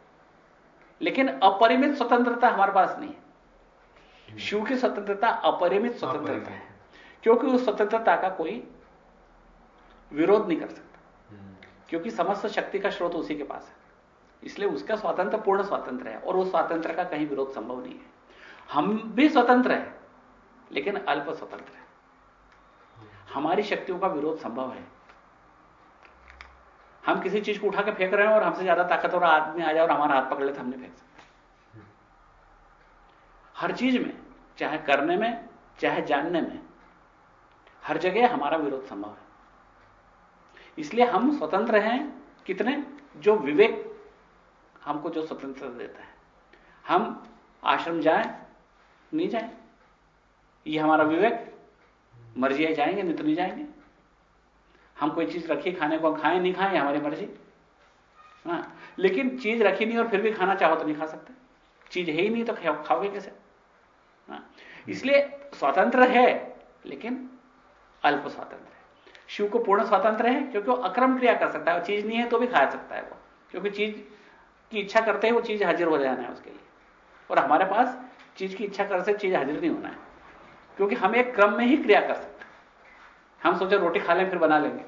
लेकिन अपरिमित स्वतंत्रता हमारे पास नहीं है। शिव की स्वतंत्रता अपरिमित स्वतंत्रता है क्योंकि उस स्वतंत्रता का कोई विरोध नहीं कर सकता। हम्म। क्योंकि समस्त शक्ति का स्रोत उसी के पास है। इसलिए उसका स्वातंत्र पूर्ण स्वातंत्र है और उस स्वातंत्र का कहीं विरोध संभव नहीं है। हम भी स्वतंत्र है लेकिन अल्प स्वतंत्र है। हमारी शक्तियों का विरोध संभव है। हम किसी चीज़ को उठा के फेंक रहे हैं और हमसे ज़्यादा ताकतवर आदमी आ जाए और हमारा हाथ पकड़ ले तो हम नहीं फेंक सकते हर चीज़ में चाहे करने में चाहे जानने में हर जगह हमारा विरोध संभव है। इसलिए हम स्वतंत्र हैं, कितने? जो विवेक हमको जो स्वतंत्रता देता है। हम आश्रम जाए, नहीं जाए। ये हमारा विवेक, मर्ज़ी है जाएँगे, नहीं तो नहीं जाएँगे। हम कोई चीज़ रखी, खाने को खाएँ, नहीं खाएँ, हमारी मर्ज़ी। हाँ लेकिन चीज़ रखी नहीं और फिर भी खाना चाहो तो नहीं खा सकते। चीज़ है ही नहीं तो खाओ- खाओगे कैसे? हाँ इसलिए स्वतंत्र है, लेकिन अल्प स्वतंत्र है। शिव को पूर्ण स्वतंत्र है क्योंकि वो अक्रम क्रिया कर सकता है और चीज़ नहीं है तो भी खा सकता है वो। क्योंकि चीज़ की इच्छा करते ही वो चीज़ हाजिर हो जाना है उसके लिए। और हमारे पास चीज़ की इच्छा कर से चीज़ हाजिर नहीं होना है क्योंकि हम एक क्रम में ही क्रिया कर सकते हैं। हम सोचे रोटी खा लें फिर बना लेंगे।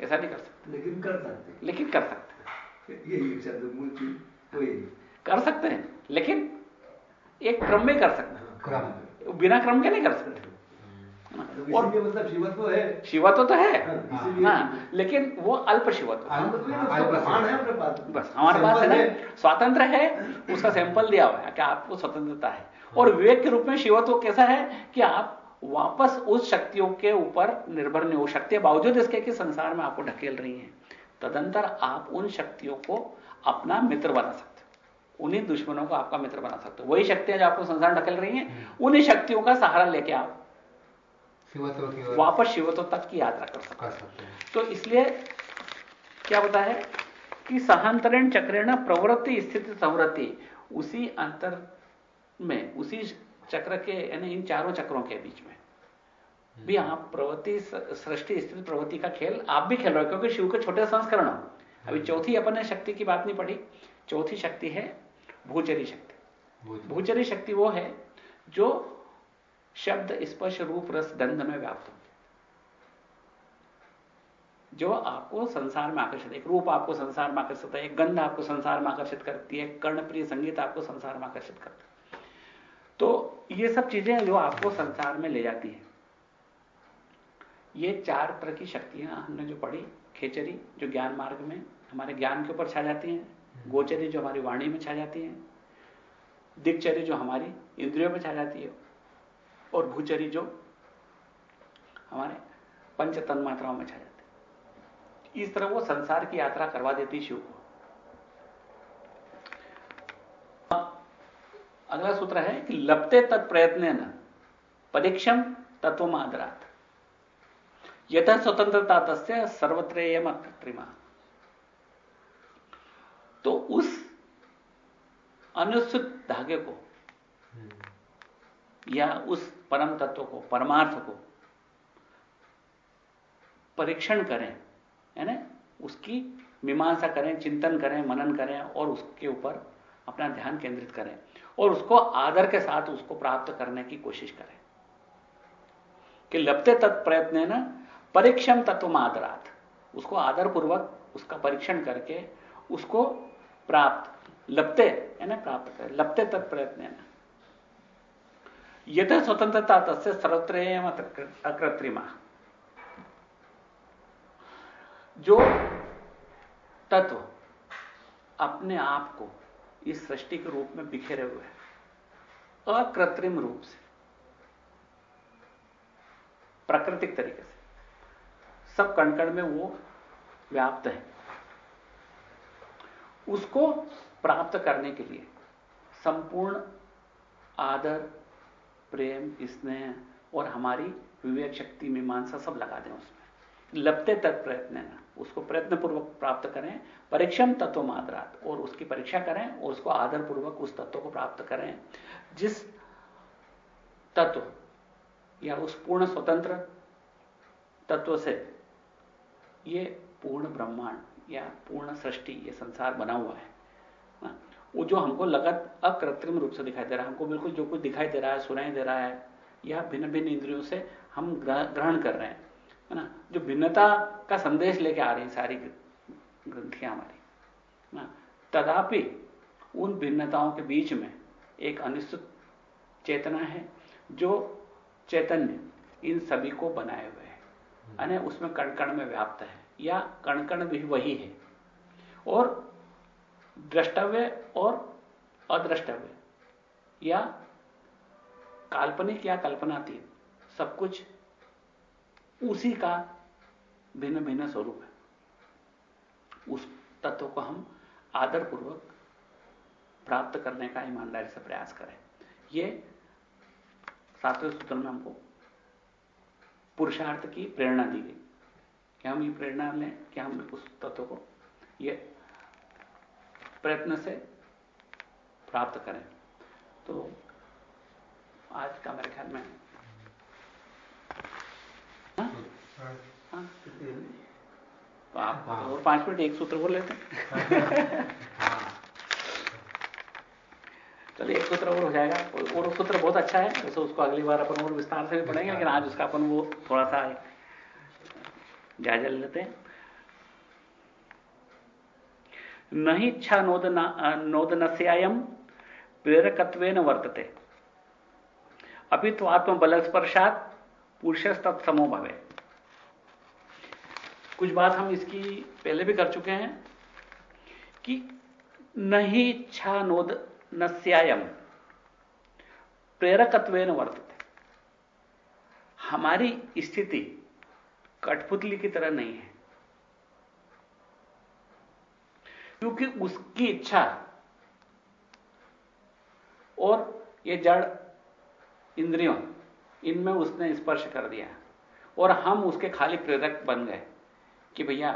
ऐसा नहीं कर सकते। लेकिन कर सकते लेकिन कर सकते हैं। यही शब्द मूल चीज़ कर सकते हैं लेकिन एक क्रम में कर सकते क्रम। हैं बिना क्रम के नहीं कर सकते। तो और मतलब शिवत्व है। शिवत्व तो है। हाँ, हाँ लेकिन वो अल्प शिवत्व हाँ, मतलब बस हमारे पास है ना स्वतंत्र है उसका सैंपल दिया हुआ है कि आपको स्वतंत्रता है? और विवेक के रूप में शिवत्व कैसा है कि आप वापस उस शक्तियों के ऊपर निर्भर नहीं हो शक्तियाँ बावजूद इसके कि संसार में आपको ढकेल रही हैं। तदंतर आप उन शक्तियों को अपना मित्र बना सकते हो। उन्हीं दुश्मनों को आपका मित्र बना सकते हो। वही शक्तियाँ जो आपको संसार ढकेल रही हैं उन्हीं शक्तियों का सहारा लेके आप वापस शिवत्व तक की यात्रा कर सकते हो। तो इसलिए क्या होता है कि सहांतरण चक्रेण प्रवृत्ति स्थिति संवृत्ति उसी अंतर में उसी चक्र के यानी इन चारों चक्रों के बीच में। भी आप प्रवृत्ति सृष्टि स्थिति प्रवृत्ति का खेल आप भी खेल रहे हो क्योंकि शिव के छोटे संस्करण हो। अभी चौथी अपन ने शक्ति की बात नहीं पढ़ी। चौथी शक्ति है भूचरी शक्ति। भूचरी शक्ति वो है जो शब्द स्पर्श रूप रस गंध में व्याप्त हो। जो आपको संसार में आकर्षित एक रूप आपको संसार में आकर्षित है, एक गंध आपको संसार में आकर्षित करती है कर्णप्रिय संगीत आपको संसार में आकर्षित करती है। तो ये सब चीज़ें जो आपको संसार में ले जाती हैं, ये चार तरह की शक्तियाँ हमने जो पढ़ी, खेचरी, जो ज्ञान मार्ग में हमारे ज्ञान के ऊपर छा जाती हैं, गोचरी जो हमारी वाणी में छा जाती हैं दिग्चर्य जो हमारी इंद्रियों में छा जाती है और भूचरी जो हमारे पंच तन मात्राओं में छा जाते इस तरह वो संसार की यात्रा करवा देती शिव को। अगला सूत्र है कि लपते तत् प्रयत्न न परीक्षम तत्व आदरात। यथ स्वतंत्रता तस्य सर्वत्रेयम कृत्रिमा तो उस अनुसूत धागे को या उस परम तत्व को, परमार्थ को परीक्षण करें, है ना? उसकी मीमांसा करें, चिंतन करें, मनन करें और उसके ऊपर अपना ध्यान केंद्रित करें और उसको आदर के साथ उसको प्राप्त करने की कोशिश करें। कि लपते तत्प्रयत्न ना, परीक्षम तत्व आदरात। उसको आदरपूर्वक उसका परीक्षण करके उसको प्राप्त लपते है ना, प्राप्त करें। लपते तत्प्रयत्न न। यथ स्वतंत्रता तस्य सर्वत्र अकृत्रिमा। जो तत्व अपने आप को इस सृष्टि के रूप में बिखेरे हुए हैं, अकृत्रिम रूप से, प्राकृतिक तरीके से, सब कणकण में वो व्याप्त है। उसको प्राप्त करने के लिए संपूर्ण आदर प्रेम स्नेह और हमारी विवेक शक्ति मीमांसा सब लगा दें उसमें। लपते तक प्रयत्न ना। उसको प्रयत्न पूर्वक प्राप्त करें परीक्षम तत्व मात्रात और उसकी परीक्षा करें और उसको आदर पूर्वक उस तत्व को प्राप्त करें। जिस तत्व या उस पूर्ण स्वतंत्र तत्व से ये पूर्ण ब्रह्मांड या पूर्ण सृष्टि ये संसार बना हुआ हाँ, वो जो हमको लगत अकृत्रिम रूप से दिखाई दे रहा है, हमको बिल्कुल जो कुछ दिखाई दे रहा है, सुनाई दे रहा है, या भिन्न भिन्न इंद्रियों से हम ग्रहण कर रहे हैं, है ना? जो भिन्नता का संदेश लेके आ रही सारी ग्रंथियाँ हमारी ना? तदापि उन भिन्नताओं के बीच में एक अनिश्चित चेतना है, जो चैतन्य इन सभी को बनाए हुए है, यानी उसमें कण कण में व्याप्त है, या कण कण भी वही है। और द्रष्टव्य और अद्रष्टव्य। या काल्पनिक या कल्पनातीत, सब कुछ उसी का भिन्न भिन्न स्वरूप है। उस तत्व को हम आदरपूर्वक प्राप्त करने का ईमानदारी से प्रयास करें। यह सातवें सूत्र में हमको पुरुषार्थ की प्रेरणा दी गई। कि हम ये प्रेरणा लें? कि हम उस तत्व को? ये प्रयत्न से प्राप्त करें। तो आज का मेरे ख्याल में हाँ? तो आप हाँ। और पाँच मिनट एक सूत्र बोल लेते चलिए एक सूत्र और हो जाएगा। और सूत्र बहुत अच्छा है। वैसे उसको अगली बार अपन और विस्तार से भी पढ़ेंगे लेकिन आज उसका अपन वो थोड़ा सा जायजा ले लेते हैं। नहीं इच्छा नोदना नोदनस्यायम प्रेरकत्व वर्तते। अभी तो आत्मबल स्पर्शात पुरुष तत्समो भवे। कुछ बात हम इसकी पहले भी कर चुके हैं कि नहीं इच्छा नोद नस्यायम प्रेरकत्व वर्तते। हमारी स्थिति कठपुतली की तरह नहीं है। क्योंकि उसकी इच्छा और ये जड़ इंद्रियों, इनमें उसने स्पर्श कर दिया। और हम उसके खाली प्रेरक बन गए कि भैया,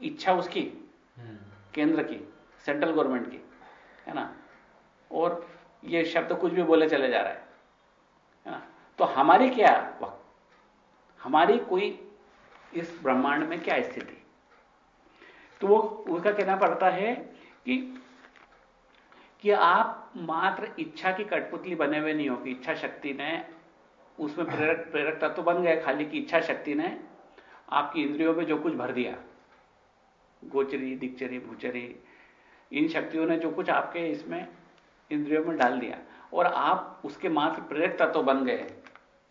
इच्छा उसकी। केंद्र की, सेंट्रल गवर्नमेंट की, है ना? और ये शब्द कुछ भी बोले चले जा रहा है है ना? तो हमारी क्या हमारी कोई इस ब्रह्मांड में क्या स्थिति? तो वो उसका कहना पड़ता है कि कि आप मात्र इच्छा की कठपुतली बने हुए नहीं हो, कि इच्छा शक्ति ने, उसमें प्रेरक प्रेरक तत्व तो बन गए खाली की इच्छा शक्ति ने आपकी इंद्रियों में जो कुछ भर दिया। गोचरी दिक्चरी भूचरी, इन शक्तियों ने जो कुछ आपके इसमें इंद्रियों में डाल दिया और आप उसके मात्र प्रेरक तत्व तो बन गए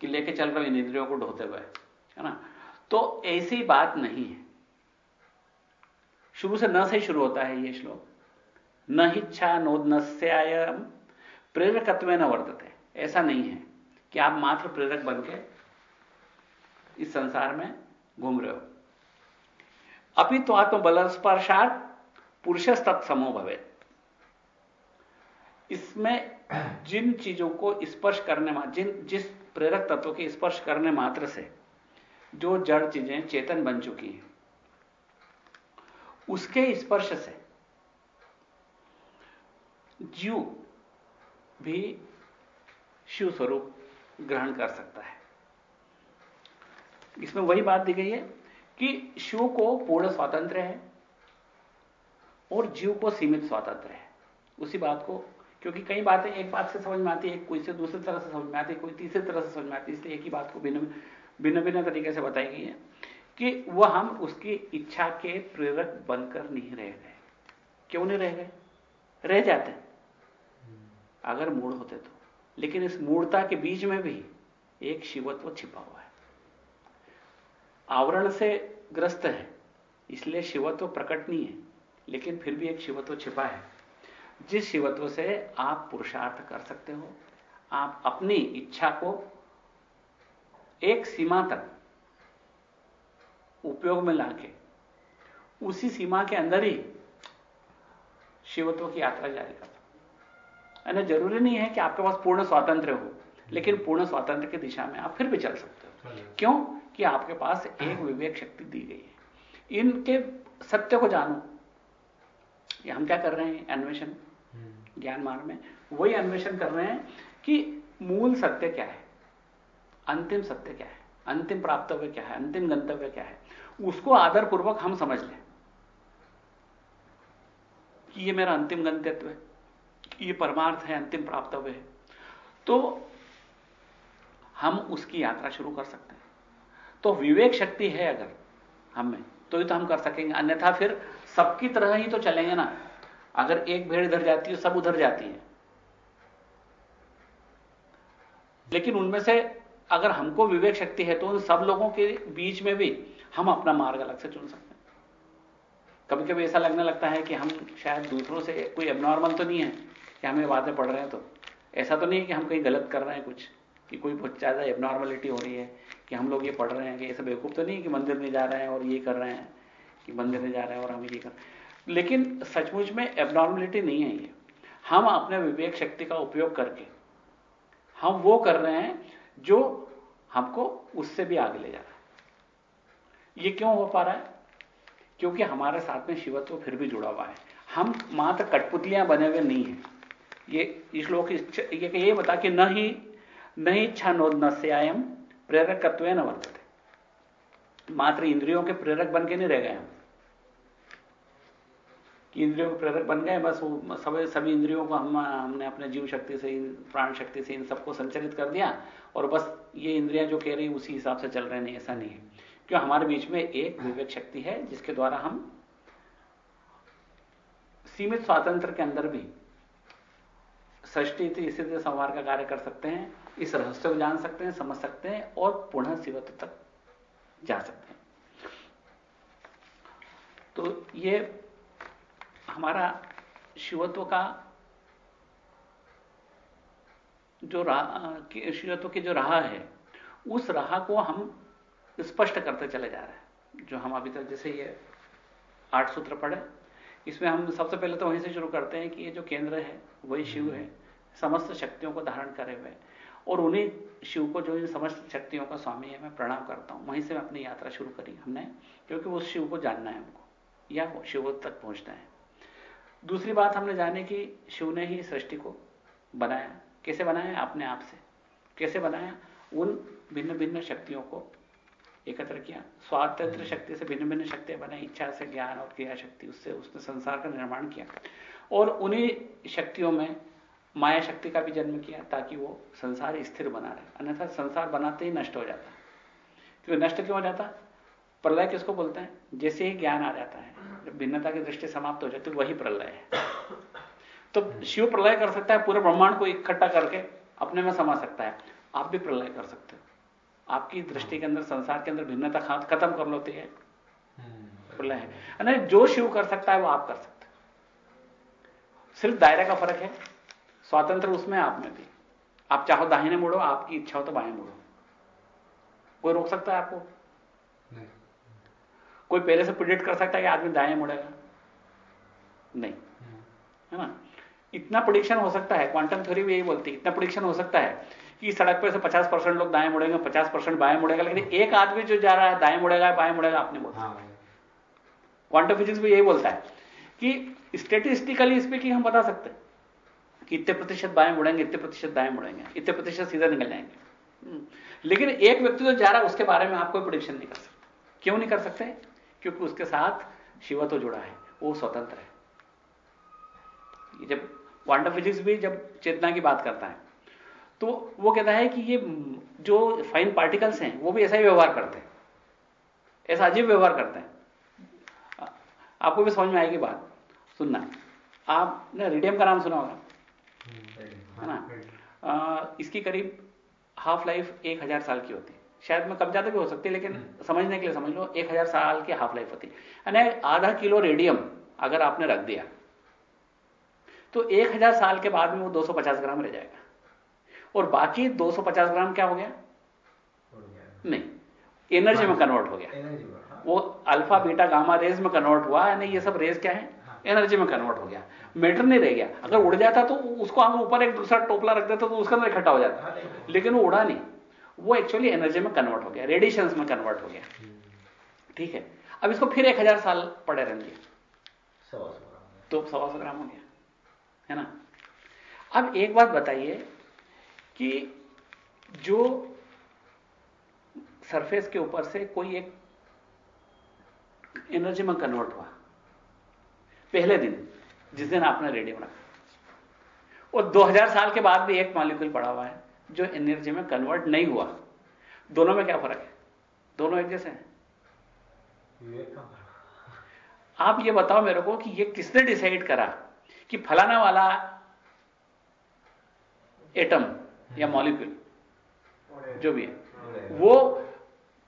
कि लेके चल रहे इन इंद्रियों को ढोते हुए, है ना? तो ऐसी बात नहीं है। शुरू से न से शुरू होता है ये श्लोक। न इच्छा नोदनस्याय प्रेरकत्व न वर्तते। ऐसा नहीं है कि आप मात्र प्रेरक बन के इस संसार में घूम रहे हो। अभी तो आत्म स्पर्शात पुरुष तत्समो भवे इसमें जिन चीज़ों को स्पर्श करने जिन, जिस प्रेरक तत्व के स्पर्श करने मात्र से जो जड़ चीज़ें चेतन बन चुकी हैं उसके स्पर्श से। जीव भी शिव स्वरूप ग्रहण कर सकता है। इसमें वही बात दी गई है कि शिव को पूर्ण स्वातंत्र है और जीव को सीमित स्वातंत्र है। उसी बात को, क्योंकि कई बातें एक बात से समझ में आती है, कोई से दूसरी तरह से समझ में आती है, कोई तीसरी तरह से समझ में आती है, इसलिए एक ही बात को भिन्न भिन्न भिन्न तरीके से बताई गई है। कि वह हम उसकी इच्छा के प्रेरक बनकर नहीं रह गए। क्यों नहीं रह गए? रह जाते अगर मूड होते तो। लेकिन इस मूर्ता के बीच में भी एक शिवत्व छिपा हुआ है। आवरण से ग्रस्त है, इसलिए शिवत्व प्रकट नहीं है। लेकिन फिर भी एक शिवत्व छिपा है। जिस शिवत्व से आप पुरुषार्थ कर सकते हो, आप अपनी इच्छा को एक सीमा तक उपयोग में लाके उसी सीमा के अंदर ही शिवत्व की यात्रा जारी कर यानी ज़रूरी नहीं है कि आपके पास पूर्ण स्वातंत्र हो लेकिन पूर्ण स्वातंत्र की दिशा में आप फिर भी चल सकते हो। क्यों? कि आपके पास एक विवेक शक्ति दी गई है। इनके सत्य को जानो। ये हम क्या कर रहे हैं? अन्वेषण हम्म। ज्ञान मार्ग में। वही अन्वेषण कर रहे हैं कि मूल सत्य क्या है? अंतिम सत्य क्या है? अंतिम प्राप्तव्य क्या है? अंतिम गंतव्य क्या है? उसको आदरपूर्वक हम समझ लें कि ये मेरा अंतिम गंतव्य है ये परमार्थ है, अंतिम प्राप्तव्य है। तो हम उसकी यात्रा शुरू कर सकते हैं। तो विवेक शक्ति है अगर हमें तो ही तो हम कर सकेंगे। अन्यथा फिर सबकी तरह ही तो चलेंगे ना। अगर एक भेड़ इधर जाती है, सब उधर जाती है। लेकिन उनमें से अगर हमको विवेक शक्ति है तो उन सब लोगों के बीच में भी हम अपना मार्ग अलग से चुन सकते हैं। कभी कभी ऐसा लगने लगता है कि हम शायद दूसरों से कोई एबनॉर्मल तो नहीं है कि हम बातें पढ़ रहे हैं तो। ऐसा तो नहीं है कि हम कहीं गलत कर रहे हैं कुछ, कि कोई बहुत ज़्यादा एबनॉर्मलिटी हो रही है, कि हम लोग ये पढ़ रहे हैं कि ऐसा बेवकूफ़ तो नहीं है कि मंदिर नहीं जा रहे हैं और ये कर रहे हैं, कि मंदिर नहीं जा रहे हैं और हम ये कर लेकिन सचमुच में एबनॉर्मलिटी नहीं है ये। हम अपने विवेक शक्ति का उपयोग करके, हम वो कर रहे हैं जो हमको उससे भी आगे ले जा रहा है। ये क्यों हो पा रहा है? क्योंकि हमारे साथ में शिवत्व फिर भी जुड़ा हुआ है। हम मात्र कठपुतलियाँ बने हुए नहीं है। ये श्लोक ये ये बता कि न ही न ही इच्छा नोदनस्यायम प्रेरकत्व न वर्तते। मात्र इंद्रियों के प्रेरक बन के नहीं रह गए हम। कि इंद्रियों के प्रेरक बन गए, बस वो सभी सभी इंद्रियों को हम, हमने अपने जीव शक्ति से, प्राण शक्ति से इन सबको संचरित कर दिया और बस ये इंद्रियाँ जो कह रही उसी हिसाब से चल रहे नहीं, ऐसा नहीं है। क्यों हमारे बीच में एक विवेक शक्ति है, जिसके द्वारा हम सीमित स्वातंत्र के अंदर भी सृष्टि स्थिति संवार का कार्य कर सकते हैं, इस रहस्य को जान सकते हैं, समझ सकते हैं, और पुनः शिवत्व तक जा सकते हैं। तो ये हमारा शिवत्व का जो शिवत्व की जो राह है, उस राह को हम स्पष्ट करते चले जा रहे हैं, जो हम अभी तक जैसे ये आठ सूत्र पढ़े, इसमें हम सबसे पहले तो वहीं से शुरू करते हैं कि ये जो केंद्र है, वही शिव है, समस्त शक्तियों को धारण करे हुए और उन्हीं शिव को, जो इन समस्त शक्तियों का स्वामी है, मैं प्रणाम करता हूँ। वहीं से मैं अपनी यात्रा शुरू करी हमने, क्योंकि उस शिव को जानना है हमको, या शिव तक पहुँचना है। दूसरी बात हमने जाने कि शिव ने ही सृष्टि को बनाया। कैसे बनाया? अपने आप से। कैसे बनाया? उन भिन्न भिन्न शक्तियों को एकत्र किया। स्वातंत्र शक्ति से भिन्न भिन्न शक्तियाँ बनाई इच्छा से ज्ञान और क्रिया शक्ति, उससे उसने संसार का निर्माण किया। और उन्हीं शक्तियों में माया शक्ति का भी जन्म किया, ताकि वो संसार स्थिर बना रहे। अन्यथा संसार बनाते ही नष्ट हो जाता। क्योंकि नष्ट क्यों हो जाता? प्रलय किसको बोलते हैं? जैसे ही ज्ञान आ जाता है भिन्नता की दृष्टि समाप्त हो जाती वही प्रलय है। तो शिव प्रलय कर सकता है, पूरे ब्रह्मांड को इकट्ठा करके अपने में समा सकता है। आप भी प्रलय कर सकते हो। आपकी दृष्टि के अंदर संसार के अंदर भिन्नता खत्म कर लो है। प्रलय है। जो शिव कर सकता है वो आप कर सकते सिर्फ़ दायरे का फ़र्क है। स्वातंत्र उसमें आप में भी आप चाहो दाहिने मुड़ो आपकी इच्छा हो तो बाएँ मुड़ो। कोई रोक सकता है आपको? नहीं। कोई पहले से प्रिडिक्ट कर सकता है कि आदमी दाएँ मुड़ेगा? नहीं। है ना? इतना प्रोडिक्शन हो सकता है। क्वांटम थ्योरी भी यही बोलती है। इतना प्रोडिक्शन हो सकता है कि सड़क पे से 50 परसेंट लोग दाएँ मुड़ेंगे 50 परसेंट बाएँ मुड़ेगा लेकिन एक आदमी जो जा रहा है दाएँ मुड़ेगा बाएँ मुड़ेगा आपने बोला। हाँ क्वांटम फिजिक्स भी यही बोलता है कि स्टेटिस्टिकली स्पीकिंग हम बता सकते हैं कि इतने प्रतिशत बाएँ मुड़ेंगे इतने प्रतिशत दाएँ मुड़ेंगे इतने प्रतिशत सीधा निकल जाएँगे। हम्म। लेकिन एक व्यक्ति जो जा रहा है उसके बारे में आप कोई प्रोडिक्शन नहीं कर सकते। क्यों नहीं कर सकते? क्योंकि उसके साथ शिव तो जुड़ा है वो स्वतंत्र है। जब क्वांटम फिजिक्स भी जब चेतना की बात करता है तो वो कहता है कि ये जो फाइन पार्टिकल्स हैं वो भी ऐसा ही व्यवहार करते हैं। ऐसा अजीब व्यवहार करते हैं। आपको भी समझ में आएगी बात। सुनना। आपने रेडियम का नाम सुना होगा? है ना? आ, इसकी करीब हाफ़ लाइफ एक हज़ार साल की होती है। शायद में कम ज़्यादा भी हो सकती है लेकिन समझने के लिए समझ लो एक हज़ार साल की हाफ़ लाइफ होती है। यानी आधा किलो रेडियम अगर आपने रख दिया तो एक हज़ार साल के बाद में वो 250 ग्राम रह जाएगा। और बाकी 250 ग्राम क्या हो गया? नहीं एनर्जी में कन्वर्ट हो गया। वो अल्फ़ा बीटा गामा रेज में कन्वर्ट हुआ यानी ये सब रेज क्या है? एनर्जी में कन्वर्ट हो गया। मैटर नहीं रह गया। अगर उड़ जाता तो उसको हम ऊपर एक दूसरा टोपला रख देते तो उसके अंदर इकट्ठा हो जाता। लेकिन वो उड़ा नहीं। वो एक्चुअली एनर्जी में कन्वर्ट हो गया। रेडिएशन में कन्वर्ट हो गया। ठीक है? अब इसको फिर एक हज़ार साल पड़े रहेंगे तो सवा सौ ग्राम हो गया। है ना? अब एक बात बताइए कि जो सरफेस के ऊपर से कोई एक एनर्जी में कन्वर्ट हुआ। पहले दिन जिस दिन आपने रेडियम रखा। और 2000 साल के बाद भी एक मॉलिक्यूल पड़ा हुआ है जो एनर्जी में कन्वर्ट नहीं हुआ। दोनों में क्या फ़र्क है? दोनों एक जैसे हैं। आप ये बताओ मेरे को कि ये किसने डिसाइड करा कि फलाना वाला एटम या मॉलिक्यूल जो भी है। वो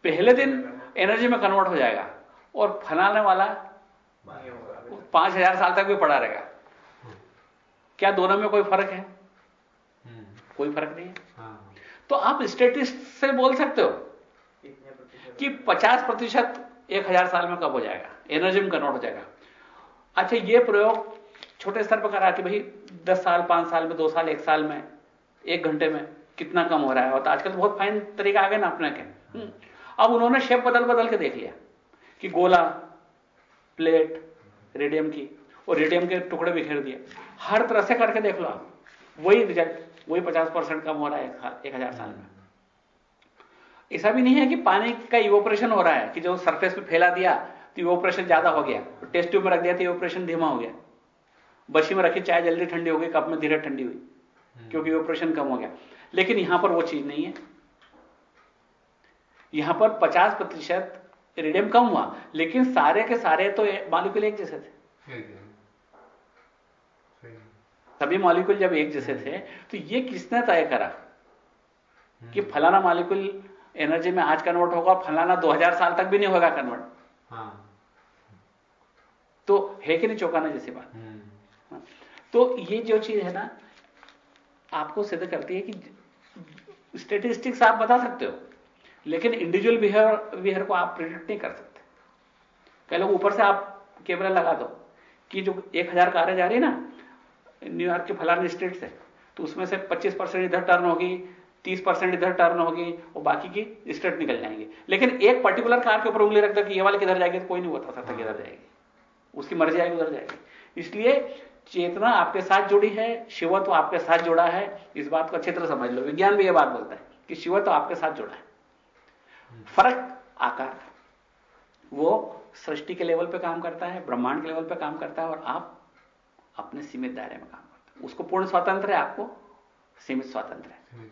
पहले दिन एनर्जी में कन्वर्ट हो जाएगा और फलाने वाला पाँच हज़ार साल तक भी पड़ा रहेगा। क्या दोनों में कोई फ़र्क है? कोई फ़र्क नहीं है। हाँ। तो आप स्टेटिस्ट से बोल सकते हो कि 50 प्रतिशत एक हज़ार साल में कब हो जाएगा? एनर्जी में कन्वर्ट हो जाएगा। अच्छा ये प्रयोग छोटे स्तर पर करा कि भाई 10 साल 5 साल में 2 साल 1 साल में एक घंटे में कितना कम हो रहा है। और तो आजकल तो बहुत फाइन तरीका आ गया ना अपने के। हम्म। अब उन्होंने शेप बदल बदल के देख लिया कि गोला प्लेट रेडियम की और रेडियम के टुकड़े बिखेर दिए। हर तरह से करके देख लो आप। वही रिज़ल्ट वही पचास परसेंट कम हो रहा है एक हज़ार साल में। ऐसा भी नहीं है कि पानी का इवोपरेशन हो रहा है कि जो सरफेस पे फैला दिया तो इवोपरेशन ज़्यादा हो गया। टेस्ट ट्यूब में रख दिया तो इवोपरेशन धीमा हो गया। बशी में रखी चाय जल्दी ठंडी हो गई कप में धीरे ठंडी हुई। क्योंकि इवोपरेशन कम हो गया। लेकिन यहाँ पर वो चीज़ नहीं है। यहाँ पर 50 प्रतिशत रेडियम कम हुआ लेकिन सारे के सारे तो मॉलिक्यूल एक जैसे थे। सभी मॉलिक्यूल जब एक जैसे थे तो ये किसने तय करा कि फलाना मॉलिक्यूल एनर्जी में आज कन्वर्ट होगा फलाना 2000 साल तक भी नहीं होगा कन्वर्ट हाँ। तो है कि नहीं चौंकाना जैसी बात? हाँ। तो ये जो चीज़ है ना आपको सिद्ध करती है कि स्टेटिस्टिक्स आप बता सकते हो, लेकिन इंडिविजुअल बिहेवियर बिहेवियर को आप प्रिडिक्ट नहीं कर सकते। कह लोग ऊपर से आप कैमरा लगा दो कि जो एक हज़ार कारें जा रही ना न्यूयॉर्क के फलाने स्टेट से तो उसमें से 25 परसेंट इधर टर्न होगी 30 परसेंट इधर टर्न होगी, और बाकी की स्टेट निकल जाएँगे। लेकिन एक पर्टिकुलर कार के ऊपर उंगली रख दो कि ये वाले किधर जाएगी तो कोई नहीं बता सकता किधर जाएगी। उसकी मर्ज़ी आएगी, उधर जाएगी। इसलिए चेतना आपके साथ जुड़ी है, शिव तो आपके साथ जुड़ा है। इस बात को अच्छी तरह समझ लो, विज्ञान भी यह बात बोलता है कि शिव तो आपके साथ जुड़ा है। फ़र्क आकार वो सृष्टि के लेवल पे काम करता है, ब्रह्मांड के लेवल पे काम करता है और आप अपने सीमित दायरे में काम करते हैं। उसको पूर्ण स्वतंत्र है, आपको सीमित स्वतंत्र है।